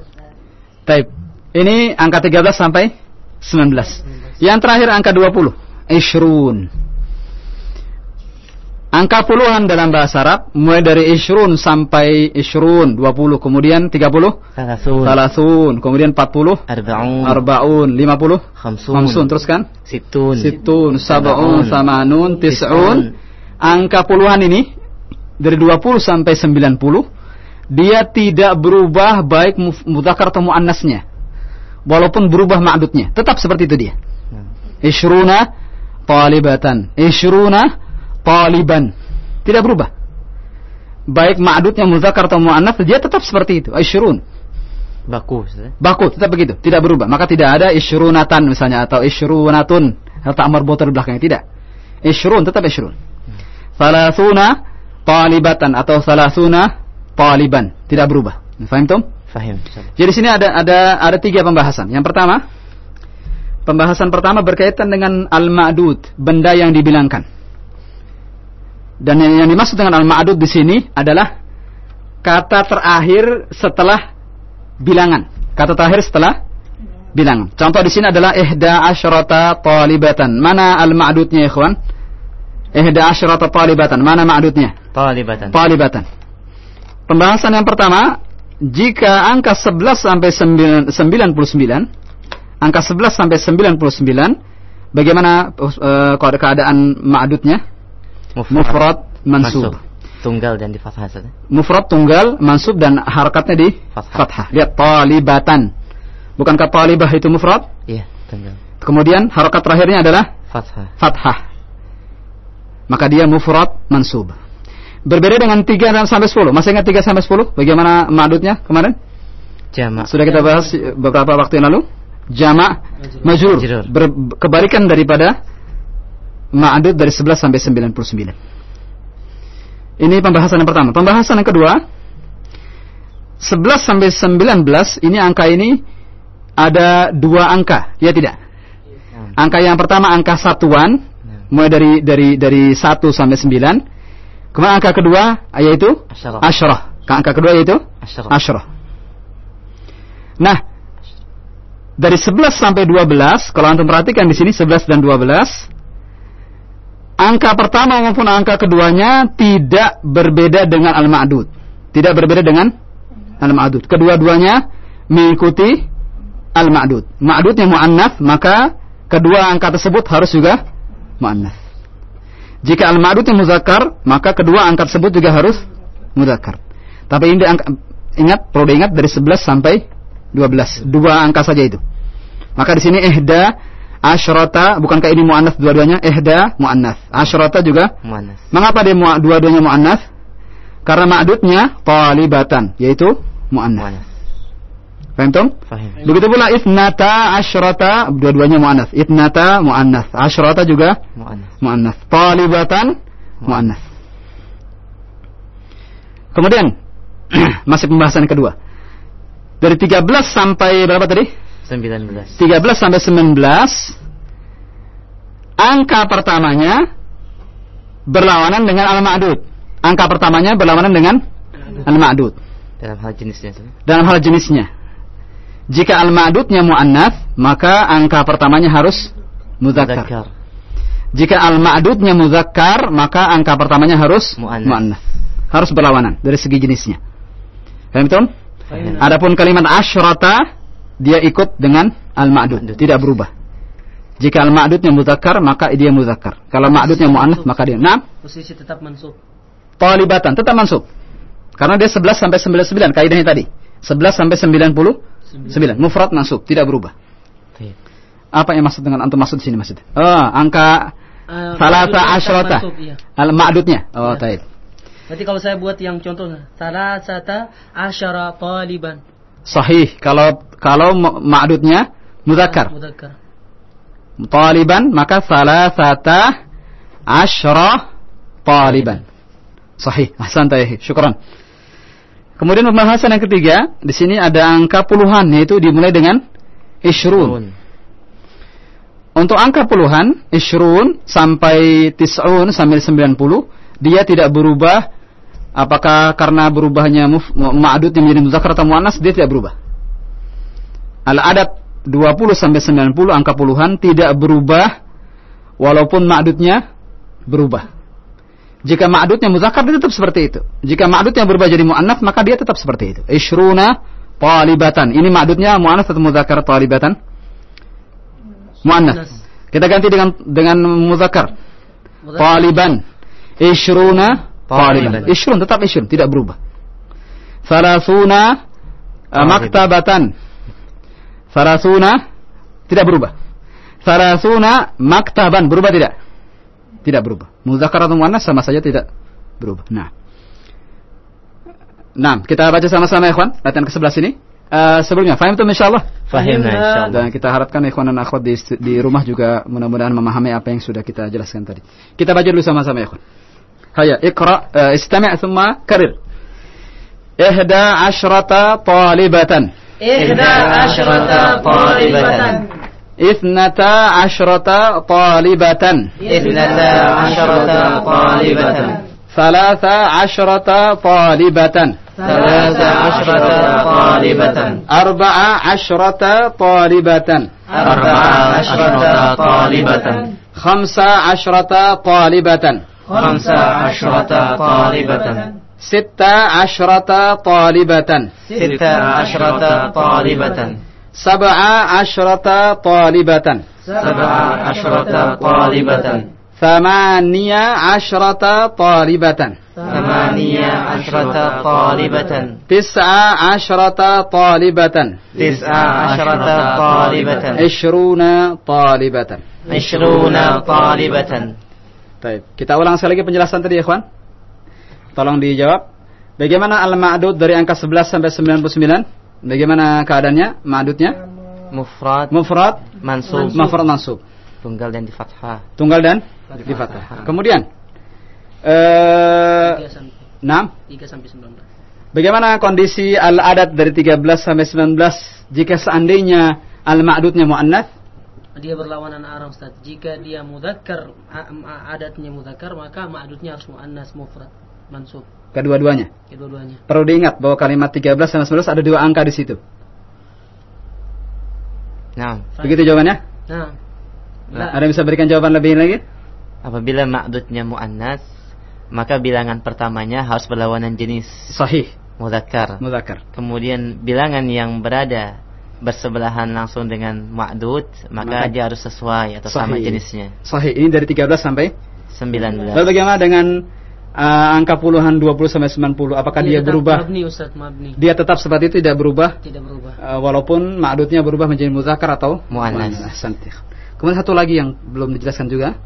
Speaker 1: طيب ini angka 13 sampai 19 yang terakhir angka 20 Ishrun Angka puluhan dalam bahasa Arab mulai dari ishrun sampai ishrun 20 kemudian 30
Speaker 2: Salasun.
Speaker 1: salasun kemudian 40
Speaker 2: Arba'un.
Speaker 1: arbaun 50
Speaker 2: Khamsun.
Speaker 1: khamsun teruskan
Speaker 2: Situn.
Speaker 1: situn sab'un
Speaker 2: Sab'un.
Speaker 1: samanun tis'un angka puluhan ini dari 20 sampai 90 dia tidak berubah baik mudzakkar atau muannasnya. Walaupun berubah ma'dudnya. Tetap seperti itu dia. Ishruna talibatan. Ishruna taliban. Tidak berubah. Baik ma'dudnya mudzakkar atau muannas dia tetap seperti itu. Ishrun.
Speaker 2: Baku.
Speaker 1: Baku tetap begitu. Tidak berubah. Maka tidak ada ishrunatan misalnya atau ishrunatun. Atau amar botol belakangnya. Tidak. Ishrun tetap ishrun. Salasuna talibatan atau salasuna taliban tidak berubah faham tum
Speaker 2: Fahim.
Speaker 1: jadi sini ada ada ada tiga pembahasan yang pertama pembahasan pertama berkaitan dengan al-ma'dud benda yang dibilangkan dan yang, yang dimaksud dengan al-ma'dud di sini adalah kata terakhir setelah bilangan. Kata terakhir setelah bilangan. Contoh di sini adalah ihda asyrata talibatan. Mana al-ma'dudnya ya ikhwan? Ihda asyrata talibatan. Mana ma'dudnya?
Speaker 2: Talibatan.
Speaker 1: Talibatan. Pembahasan yang pertama, jika angka 11 sampai 9 99, angka 11 sampai 99, bagaimana uh, keadaan ma'dudnya? Mufrad mansub.
Speaker 2: Tunggal dan di fathah Ustaz.
Speaker 1: Mufrad tunggal, mansub dan harakatnya di fathah. Lihat talibatan. Bukankah talibah itu mufrad?
Speaker 2: Iya, tunggal.
Speaker 1: Kemudian harakat terakhirnya adalah
Speaker 2: Fathah.
Speaker 1: fathah. Maka dia mufrad mansub. Berbeda dengan 3 sampai 10. Masih ingat 3 sampai 10? Bagaimana ma'dudnya kemarin?
Speaker 2: Jamak.
Speaker 1: Sudah kita bahas beberapa waktu yang lalu. Jamak majrur. Kebalikan daripada ma'dud dari 11 sampai 99. Ini pembahasan yang pertama. Pembahasan yang kedua, 11 sampai 19 ini angka ini ada dua angka, ya tidak? Angka yang pertama angka satuan, mulai dari dari dari 1 sampai 9. Kemudian angka kedua yaitu
Speaker 2: Asyarah.
Speaker 1: asyarah. Angka kedua yaitu
Speaker 2: Asyarah.
Speaker 1: asyarah. Nah, dari 11 sampai 12, kalau antum perhatikan di sini 11 dan 12, angka pertama maupun angka keduanya tidak berbeda dengan al-ma'dud. Tidak berbeda dengan al-ma'dud. Kedua-duanya mengikuti al-ma'dud. Ma'dudnya mu'annath, maka kedua angka tersebut harus juga mu'annath. Jika al-ma'dudnya muzakkar, maka kedua angka tersebut juga harus muzakkar. Tapi ini angka, ingat, perlu diingat dari 11 sampai 12. Dua angka saja itu. Maka di sini ihda asyrata bukankah ini muannas dua-duanya? Ihda muannas. Asyrata juga
Speaker 2: Muannas.
Speaker 1: Mengapa dia dua-duanya muannas? Karena ma'dudnya talibatan, yaitu muannas.
Speaker 2: Fahim.
Speaker 1: Begitu pula ithnata asyrata dua-duanya muannas. Ithnata muannas. Asyrata juga
Speaker 2: Muannas.
Speaker 1: muannas. Talibatan muannas. Kemudian masih pembahasan kedua. Dari 13 sampai berapa tadi?
Speaker 2: 19.
Speaker 1: 13 sampai 19 angka pertamanya berlawanan dengan al-ma'dud. Angka pertamanya berlawanan dengan Al-ma'dud.
Speaker 2: Dalam hal jenisnya.
Speaker 1: Dalam hal jenisnya. Jika al-ma'dudnya mu'annats, maka angka pertamanya harus muzakkar.
Speaker 2: Muzakkar.
Speaker 1: Jika al-ma'dudnya muzakkar, maka angka pertamanya harus mu'annats. Harus berlawanan dari segi jenisnya. Paham itu? Adapun kalimat asyrata dia ikut dengan al-ma'dud, tidak berubah. Jika al-ma'dudnya muzakkar, maka dia muzakkar. Kalau ma'dudnya mu'annats, maka dia. Nah,
Speaker 3: Posisi tetap mansub.
Speaker 1: talibatan tetap mansub. Karena dia 11 sampai 99 kaidahnya tadi. 11 sampai 99 mufrad mansub, tidak berubah. Apa yang maksud dengan antum maksud di sini maksudnya? Oh, angka
Speaker 3: Eh,
Speaker 1: salasa
Speaker 3: ma'dud tetap
Speaker 1: asyrata.
Speaker 3: mansub, iya.
Speaker 1: Al-ma'dudnya. Oh,
Speaker 3: Iya.
Speaker 1: taib.
Speaker 3: Berarti kalau saya buat yang contohnya, salasata asyara taliban.
Speaker 1: Sahih kalau kalau ma- ma'dudnya muzakkar.
Speaker 3: Mudakkar.
Speaker 1: Taliban maka salasata asyra taliban. Sahih. Ahsan tayyib. Syukran. Kemudian pembahasan yang ketiga, di sini ada angka puluhan yaitu dimulai dengan isyrun. Untuk angka puluhan, isyrun sampai tis'un sampai 90, dia tidak berubah apakah karena berubahnya ma'dud yang menjadi muzakkar atau muannas dia tidak berubah. Al-adat 20 sampai 90 angka puluhan tidak berubah walaupun ma'dudnya berubah. Jika ma'dudnya muzakkar dia tetap seperti itu. Jika ma'dudnya berubah jadi muannats maka dia tetap seperti itu. Ishruna talibatan. Ini ma'dudnya muannats atau muzakkar talibatan? Muannats. Kita ganti dengan dengan muzakkar. Taliban. Ishruna taliban. Ishrun tetap ishrun, tidak berubah. Salasuna uh, maktabatan. Salasuna tidak berubah. Salasuna maktaban berubah tidak? tidak berubah. Muzakkar atau muannas sama saja tidak berubah. Nah. Nah, kita baca sama-sama ya ikhwan, latihan ke-11 ini. Uh, sebelumnya fahim tuh insyaallah
Speaker 2: allah insyaallah.
Speaker 1: Dan kita harapkan ikhwan dan akhwat di, di rumah juga mudah-mudahan memahami apa yang sudah kita jelaskan tadi. Kita baca dulu sama-sama ikhwan. Hayya, ikra, uh, eh, istami' thumma karir. Ihda asyrata talibatan.
Speaker 10: Ihda asyrata talibatan.
Speaker 1: اثنتا عشرة طالبة
Speaker 10: اثنتا عشرة طالبة
Speaker 1: ثلاث عشرة طالبة
Speaker 10: ثلاث عشرة طالبة
Speaker 1: أربع عشرة طالبة
Speaker 10: أربع عشرة طالبة
Speaker 1: خمس عشرة طالبة
Speaker 10: خمس عشرة طالبة
Speaker 1: ست عشرة طالبة
Speaker 10: ست عشرة طالبة
Speaker 1: سبع عشرة طالبة
Speaker 10: سبع عشرة طالبة
Speaker 1: ثمانية عشرة طالبة
Speaker 10: ثمانية عشرة طالبة
Speaker 1: تسع عشرة طالبة
Speaker 10: تسع عشرة طالبة
Speaker 1: عشرون طالبة
Speaker 10: عشرون طالبة
Speaker 1: Baik, kita ulang sekali lagi penjelasan tadi ya, kawan. Tolong dijawab. Bagaimana al-ma'dud dari angka 11 sampai 99? Bagaimana keadaannya? Ma'dudnya?
Speaker 2: Mufrad,
Speaker 1: Mufrad,
Speaker 2: mansub,
Speaker 1: mufrad mansub.
Speaker 2: tunggal dan di fathah.
Speaker 1: Tunggal dan di fathah. Kemudian eh
Speaker 3: 3 sampai
Speaker 1: 6.
Speaker 3: 3 sampai 19.
Speaker 1: Bagaimana kondisi al-adat dari 13 sampai 19 jika seandainya al-ma'dudnya muannats?
Speaker 3: Dia berlawanan arah Ustaz. Jika dia mudzakkar adatnya mudzakkar maka ma'dudnya harus muannas mufrad mansub
Speaker 1: Kedua-duanya.
Speaker 3: kedua-duanya.
Speaker 1: Perlu diingat bahwa kalimat 13 sampai 19 ada dua angka di situ.
Speaker 2: Nah,
Speaker 1: Begitu jawabannya?
Speaker 3: Nah,
Speaker 2: Nah.
Speaker 1: Ada yang bisa berikan jawaban lebih lagi?
Speaker 2: apabila ma'dudnya muannas, maka bilangan pertamanya harus berlawanan jenis
Speaker 1: Sahih.
Speaker 2: muzakkar.
Speaker 1: Muzakkar.
Speaker 2: Kemudian bilangan yang berada bersebelahan langsung dengan ma'dud, maka
Speaker 1: Maka-
Speaker 2: dia harus sesuai atau sama
Speaker 1: Sahih.
Speaker 2: jenisnya.
Speaker 1: Sahih. Ini dari 13 sampai
Speaker 2: 19.
Speaker 1: Lalu bagaimana dengan uh, angka puluhan 20 sampai 90? Apakah dia,
Speaker 3: tetap
Speaker 1: berubah?
Speaker 3: Mabni Ustaz, mabni.
Speaker 1: Dia tetap seperti itu tidak berubah
Speaker 3: Tidak berubah.
Speaker 1: uh, walaupun ma'dudnya berubah menjadi muzakkar atau
Speaker 2: Muannas.
Speaker 1: Kemudian satu lagi yang belum dijelaskan juga.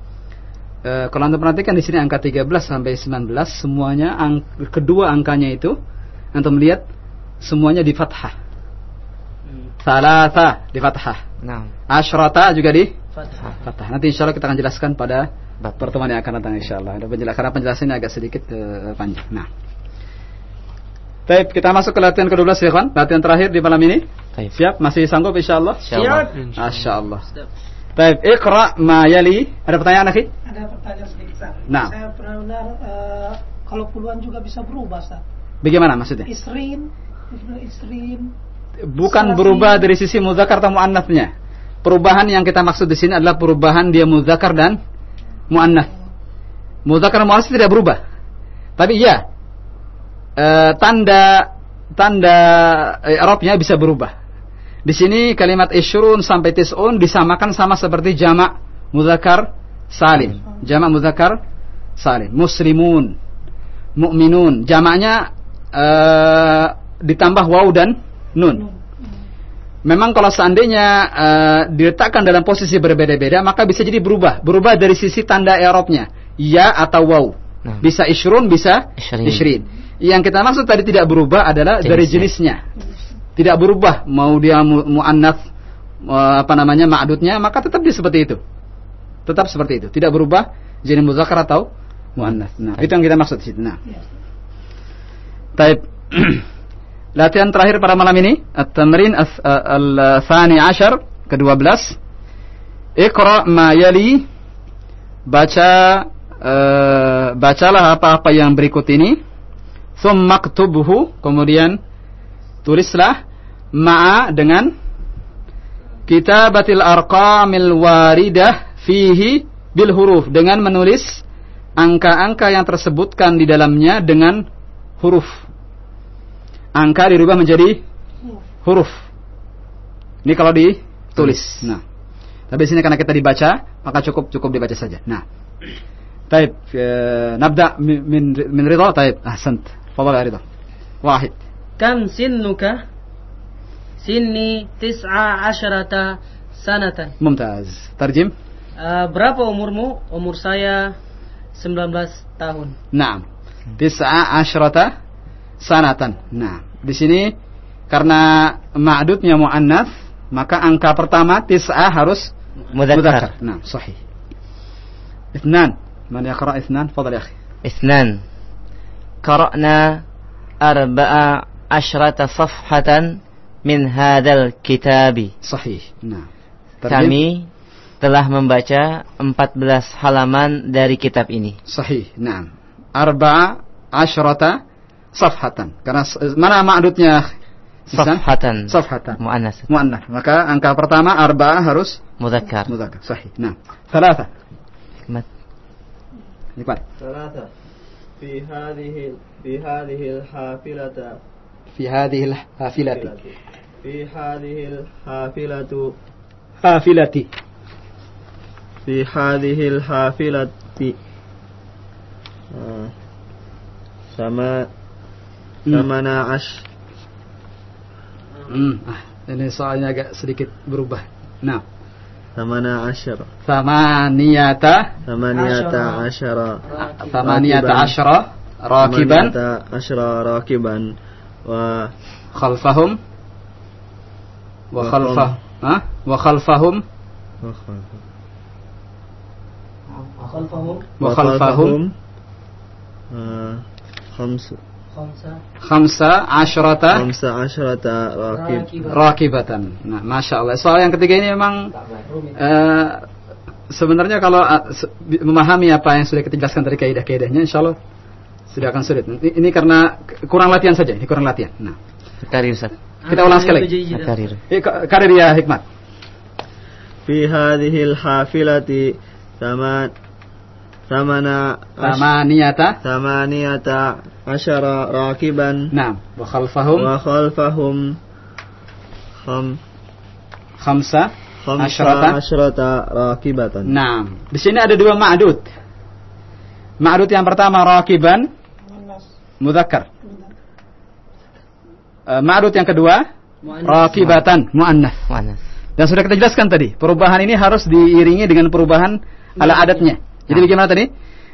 Speaker 1: Uh, kalau Anda perhatikan di sini angka 13 sampai 19 semuanya ang kedua angkanya itu Anda melihat semuanya di fathah. Salasa di fathah.
Speaker 2: Nah,
Speaker 1: Asyrata juga di
Speaker 3: Fathah.
Speaker 1: fathah. Nanti insya Allah kita akan jelaskan pada
Speaker 2: Bab.
Speaker 1: pertemuan yang akan datang insya Allah. Ada penjelasan karena penjelasannya agak sedikit eh, panjang. Nah, Baik, kita masuk ke latihan ke-12 ya kawan. Latihan terakhir di malam ini.
Speaker 2: Baik.
Speaker 1: Siap? Masih sanggup insya Allah?
Speaker 2: Insyaallah.
Speaker 1: Masya Allah. Baik, ikra ma yali. Ada pertanyaan lagi?
Speaker 7: Ada pertanyaan sedikit Ustaz.
Speaker 1: Nah.
Speaker 7: Saya pernah dengar eh, kalau puluhan juga bisa berubah Ustaz.
Speaker 1: Bagaimana maksudnya?
Speaker 7: Isrin, isrin.
Speaker 1: Bukan
Speaker 7: Salasin.
Speaker 1: berubah dari sisi muzakkar atau muannasnya. Perubahan yang kita maksud di sini adalah perubahan dia muzakkar dan muannas. Muzakkar muannas tidak berubah. Tapi iya eh, tanda tanda i'rabnya bisa berubah. Di sini kalimat isyrun sampai tis'un disamakan sama seperti jamak muzakkar salim. Jamak muzakkar salim. Muslimun, mu'minun. Jamaknya eh, ditambah waw dan nun. Memang kalau seandainya eh, diletakkan dalam posisi berbeda-beda, maka bisa jadi berubah. Berubah dari sisi tanda i'rabnya, ya atau waw.
Speaker 2: Nah.
Speaker 1: Bisa isyrun, bisa
Speaker 2: Ishrin.
Speaker 1: ishrin. Yang kita maksud tadi tidak berubah adalah dari
Speaker 2: Jenisnya.
Speaker 1: jenisnya. Tidak berubah mau dia mu- muannats eh, apa namanya ma'dudnya, maka tetap dia seperti itu. Tetap seperti itu. Tidak berubah jenis muzakkar atau muannats. Nah, itu yang kita maksud di situ. Nah. Taib. Latihan terakhir pada malam ini, at-tamrin al-thani ashar, ke-12. Iqra ma yali baca eh, bacalah apa-apa yang berikut ini. Thumma ktubhu, kemudian tulislah ma'a dengan kitabatil arqamil waridah fihi bil huruf dengan menulis angka-angka yang tersebutkan di dalamnya dengan huruf angka dirubah menjadi huruf. Ini kalau ditulis. Nah. Tapi sini karena kita dibaca, maka cukup cukup dibaca saja. Nah. Taib, eh, nabda min min ridha, taib. Ahsant. sent. ya ridha. Wahid. Kam
Speaker 3: sinnuka? Sinni tis'a asharata sanatan. Mumtaz.
Speaker 1: Terjem. Uh,
Speaker 3: eh, berapa umurmu? Umur saya 19 tahun.
Speaker 1: Naam. Tis'a asharata sanatan. Nah, di sini karena ma'dudnya mu'annats, maka angka pertama tis'ah harus
Speaker 2: mudzakkar.
Speaker 1: Nah, sahih. Ithnan. Man yaqra ithnan? Fadhal ya akhi.
Speaker 2: Ithnan. Qara'na arba'a asyrata safhatan min hadal kitabi.
Speaker 1: Sahih. Nah.
Speaker 2: Kami telah membaca 14 halaman dari kitab ini.
Speaker 1: Sahih. Naam. Arba'a asyrata safhatan. Karena mana ma'dudnya
Speaker 2: Safhatan.
Speaker 1: Safhatan.
Speaker 2: Muannas.
Speaker 1: Muannas. Maka angka pertama arba harus
Speaker 2: mudzakkar.
Speaker 1: Mudzakkar. Sahih. Nah, thalatha.
Speaker 2: Hikmat.
Speaker 1: Hikmat.
Speaker 4: Thalatha. Fi hadhihi fi hadhihi al-hafilata.
Speaker 1: Fi hadhihi al-hafilati.
Speaker 4: Fi hadhihi al-hafilatu.
Speaker 1: Hafilati.
Speaker 4: Fi hadhihi al-hafilati. Ah, sama Hmm. Samana ash.
Speaker 1: Hmm. Ah, ini soalnya agak sedikit berubah. Nah.
Speaker 4: Samana ashar.
Speaker 1: Samaniyata.
Speaker 4: Samaniyata ashara.
Speaker 1: Samaniyata ashara. Rakiban.
Speaker 4: Samaniyata ashara rakiban. Wa.
Speaker 1: Khalfahum. Wa khalfah. Ha?
Speaker 3: Wa
Speaker 1: khalfahum.
Speaker 4: Wa khalfahum.
Speaker 3: Wa
Speaker 1: khalfahum. Wa
Speaker 4: khalfahum. Khamsu. Khamsa asyrata Khamsa asyrata rakib.
Speaker 1: rakibatan. Nah, Masya Allah. Soal yang ketiga ini memang uh, sebenarnya kalau uh, se memahami apa yang sudah kita jelaskan dari kaidah-kaidahnya insya Allah sudah akan sulit. Ini karena kurang latihan saja, ini kurang latihan. Nah,
Speaker 2: karir Ustaz.
Speaker 1: Kita ulang sekali.
Speaker 2: Karir.
Speaker 1: Eh, karir ya hikmat.
Speaker 4: Fi hadhil hafilati taman tamana
Speaker 1: tamaniyata
Speaker 4: tamaniyata asyara rakiban.
Speaker 1: Naam, wa khalfahum
Speaker 4: wa khalfahum
Speaker 1: kham
Speaker 4: khamsa
Speaker 1: asyrata
Speaker 4: asyrata rakibatan.
Speaker 1: Naam. Di sini ada dua ma'dud. Ma'dud yang pertama rakiban Mudhakar. Eh, ma'dud yang kedua rakibatan
Speaker 2: Mu'annaf
Speaker 1: Dan sudah kita jelaskan tadi, perubahan ini harus diiringi dengan perubahan ala adatnya. Jadi bagaimana tadi?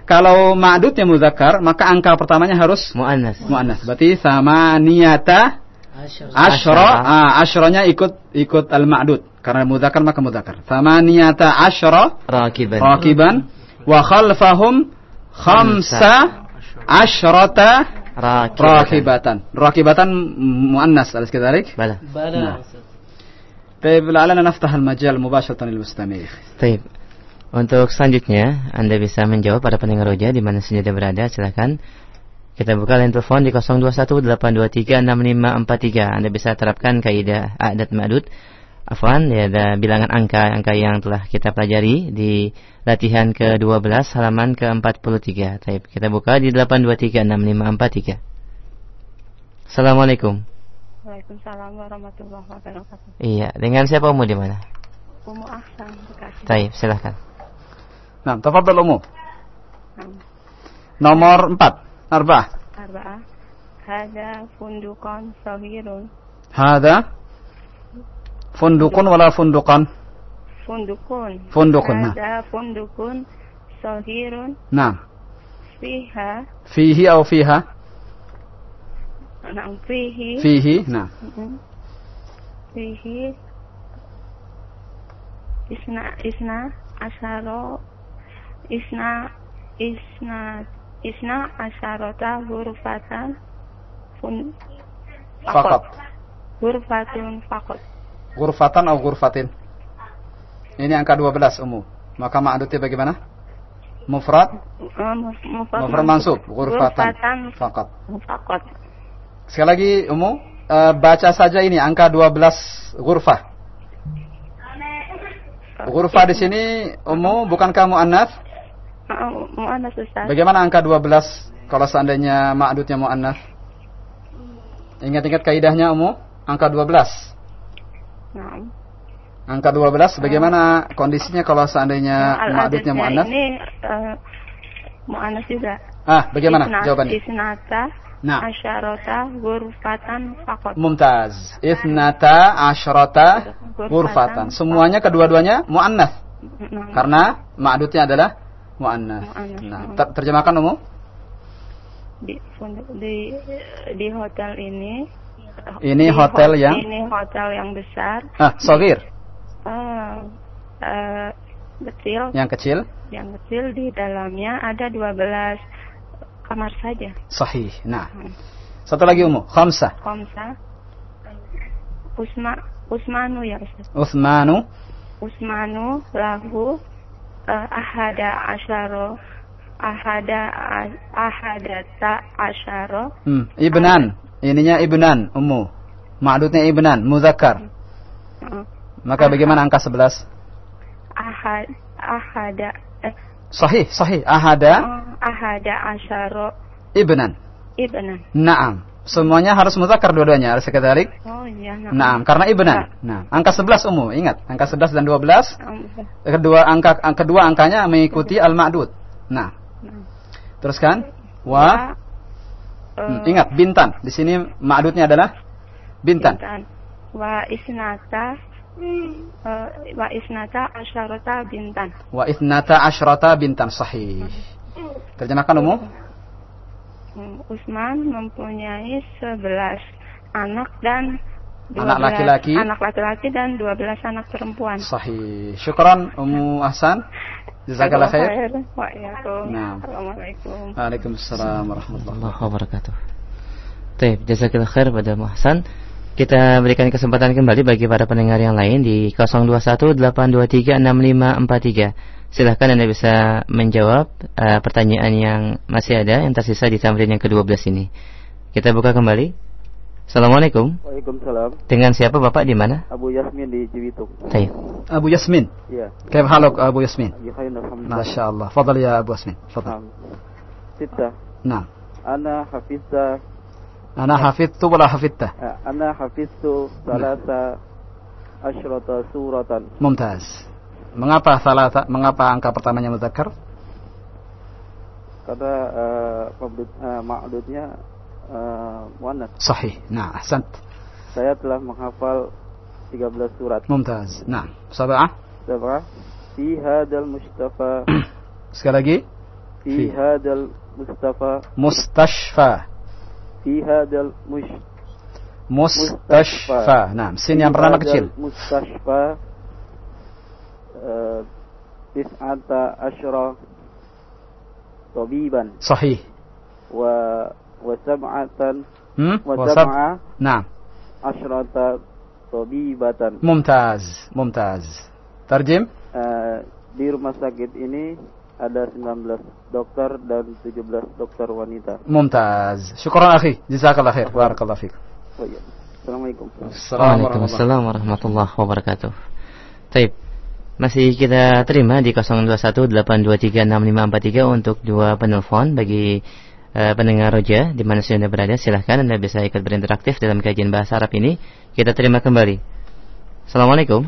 Speaker 1: Kalau ma'dudnya muzakkar, maka angka pertamanya harus
Speaker 2: Mu'annas.
Speaker 1: muannas. Berarti sama niyata
Speaker 3: عشر
Speaker 1: asyra, ah, asyronya ikut ikut al ma'dud. Karena muzakkar maka muzakkar. Sama niyata asyra
Speaker 2: Rakiban.
Speaker 1: rakiban wa khalfahum khamsa asyrata
Speaker 2: Rakibatan.
Speaker 1: rakibatan. Rakibatan muannas alis kadalik.
Speaker 2: Bala.
Speaker 3: بلى
Speaker 1: نعم. طيب لعلنا نفتح المجال مباشرة للمستمع
Speaker 2: Baik. untuk selanjutnya, Anda bisa menjawab pada pendengar roja di mana saja Anda berada, silakan Kita buka line telepon di 0218236543. Anda bisa terapkan kaidah adat ma'dud. Afwan, ya ada bilangan angka-angka yang telah kita pelajari di latihan ke-12 halaman ke-43. Baik, kita buka di 8236543. Assalamualaikum.
Speaker 16: Waalaikumsalam warahmatullahi wabarakatuh.
Speaker 2: Iya, dengan siapa Umu di mana?
Speaker 16: Umu Ahsan Bekasi.
Speaker 2: Baik, silahkan.
Speaker 1: Nah, tafadhal Umu.
Speaker 16: Nah,
Speaker 1: Nomor 4. Arba'ah.
Speaker 16: Arba'ah. Hada fundukon sahirun.
Speaker 1: Hada fundukun wala fundukan?
Speaker 16: Fundukun.
Speaker 1: Fundukun.
Speaker 16: Hada fundukun sahirun.
Speaker 1: Nah,
Speaker 16: Fiha.
Speaker 1: fihi atau fiha?
Speaker 16: Nah, fihi.
Speaker 1: Fihi, nah.
Speaker 16: Fihi. Isna isna asaro isna isna isna asarota hurufatan fun
Speaker 1: Fakat.
Speaker 16: hurfatun fakot
Speaker 1: Gurfatan atau gurfatin? Ini angka 12 Umu. Maka ma'adudnya bagaimana? Mufrad? Mufrad mansub. Gurfatan. Fakat.
Speaker 16: fakot
Speaker 1: Sekali lagi Umu, eh, baca saja ini angka 12 gurfah. Gurfah di sini Umu bukankah muannats?
Speaker 16: Mu'annas Ustaz
Speaker 1: Bagaimana angka 12 kalau seandainya ma'dudnya muannats? Ingat-ingat kaidahnya Umu, angka 12.
Speaker 16: Nah,
Speaker 1: Angka 12 bagaimana kondisinya kalau seandainya ma'dudnya
Speaker 16: al-adadnya
Speaker 1: muannats?
Speaker 16: ini uh, mu'annas juga
Speaker 1: Ah, bagaimana
Speaker 16: Isna-
Speaker 1: jawabannya?
Speaker 16: Isnata
Speaker 1: Nah.
Speaker 16: asyarota hurufatan fakot
Speaker 1: Mumtaz. Ithnata asyrata ghurfatan. Semuanya kedua-duanya muannats.
Speaker 16: Nah,
Speaker 1: Karena ma'dudnya adalah Muannats. Nah, ter- terjemahkan umum.
Speaker 16: di, di di hotel ini
Speaker 1: Ini
Speaker 16: di
Speaker 1: hotel
Speaker 16: ho-
Speaker 1: yang-
Speaker 16: ini hotel yang besar
Speaker 1: Ah, sogir.
Speaker 16: eh, eh, kecil
Speaker 1: Yang kecil.
Speaker 16: yang kecil di dalamnya ada 12 kamar saja
Speaker 1: Sahih. Nah. Satu lagi umum. Khamsah.
Speaker 16: Komsa Usma Usmanu ya Ustaz
Speaker 1: Uthmanu.
Speaker 16: Usmanu lahu eh, ahada asyaro ahada a- ahadata asyaro
Speaker 1: Hmm. Ibnan. Ininya ibnan. Ummu. Ma'dudnya ibnan. Muzakkar.
Speaker 16: eh,
Speaker 1: Maka bagaimana angka 11?
Speaker 16: ahad ahada eh,
Speaker 1: Sahih. Sahih. Ahada.
Speaker 16: eh, ahada asyaro
Speaker 1: Ibnan.
Speaker 16: ibnan
Speaker 1: Naam. Semuanya harus muzakkar dua-duanya. Harus sekadalik.
Speaker 16: oh iya nah.
Speaker 1: Naam. Karena ibnan. Nah. Angka 11 umum. Ingat. Angka 11 dan 12.
Speaker 16: Eh,
Speaker 1: Kedua angka ang- kedua angkanya mengikuti al-ma'dud. Nah. Teruskan. Wa. Hmm, ingat bintan. Di sini ma'dudnya adalah bintan.
Speaker 16: Bintan. wa isnata eh, wa isnata asyarota bintan
Speaker 1: Wa ithnata asyrata bintan sahih. Terjemahkan umum.
Speaker 16: Hmm, Usman mempunyai 11 anak dan 12
Speaker 1: Anak laki-laki.
Speaker 16: anak laki-laki dan 12 anak perempuan.
Speaker 1: Sahih. Syukran Ummu Ahsan. Jazakallah khair.
Speaker 16: Waalaikumsalam.
Speaker 1: Nah.
Speaker 16: Assalamualaikum.
Speaker 1: Waalaikumsalam warahmatullahi
Speaker 2: wabarakatuh. Baik, jazakallah khair pada Muhsan. Kita berikan kesempatan kembali bagi para pendengar yang lain di 0218236543. Silahkan Anda bisa menjawab uh, pertanyaan yang masih ada yang tersisa di tamrin yang ke-12 ini. Kita buka kembali. Assalamualaikum.
Speaker 9: Waalaikumsalam.
Speaker 2: Dengan siapa Bapak di mana?
Speaker 9: Abu Yasmin di Cibitung.
Speaker 2: Baik.
Speaker 1: Abu Yasmin.
Speaker 9: Iya.
Speaker 1: Kaif haluk Abu Yasmin?
Speaker 9: Ya khair alhamdulillah.
Speaker 1: Masya Allah. Fadal ya Abu Yasmin.
Speaker 9: Fadal. Sita.
Speaker 1: Nah.
Speaker 9: Ana hafizta.
Speaker 1: Ana hafiztu wala hafizta.
Speaker 9: Eh, ana hafiztu salata asyrata suratan.
Speaker 1: Mumtaz. Mengapa salah mengapa angka pertamanya muzakkar?
Speaker 9: Kata uh, pembit, eh, uh, uh, eh, muannats.
Speaker 1: Sahih. Nah, ahsant.
Speaker 9: Saya telah menghafal 13 surat.
Speaker 1: Mumtaz. Nah, sab'ah.
Speaker 9: Sab'ah. Fi hadal mustafa.
Speaker 1: Sekali lagi.
Speaker 9: Fi hadal mustafa.
Speaker 1: Mustashfa.
Speaker 9: Fi hadal mustafa.
Speaker 1: Mustashfa. Nah, sin yang pertama kecil.
Speaker 9: Mustashfa. eh, Tis'ata asyra Tabiban
Speaker 1: صحيح.
Speaker 9: Wa Wa sab'atan
Speaker 1: Hmm?
Speaker 9: Wa
Speaker 1: وسبع.
Speaker 9: sab'a
Speaker 1: نعم.
Speaker 9: Asyrata Tabibatan
Speaker 1: ممتاز. ممتاز. ترجم.
Speaker 9: Eh, Di rumah sakit ini ada 19 dokter dan 17 dokter wanita.
Speaker 1: ممتاز شكرا أخي جزاك الله خير بارك الله فيك
Speaker 9: Oh iya. Assalamualaikum.
Speaker 2: Waalaikumsalam warahmatullahi wabarakatuh. Taib. Masih kita terima di 0218236543 untuk dua penelpon bagi eh, pendengar roja di mana Anda berada. Silahkan Anda bisa ikut berinteraktif dalam kajian bahasa Arab ini. Kita terima kembali. Assalamualaikum.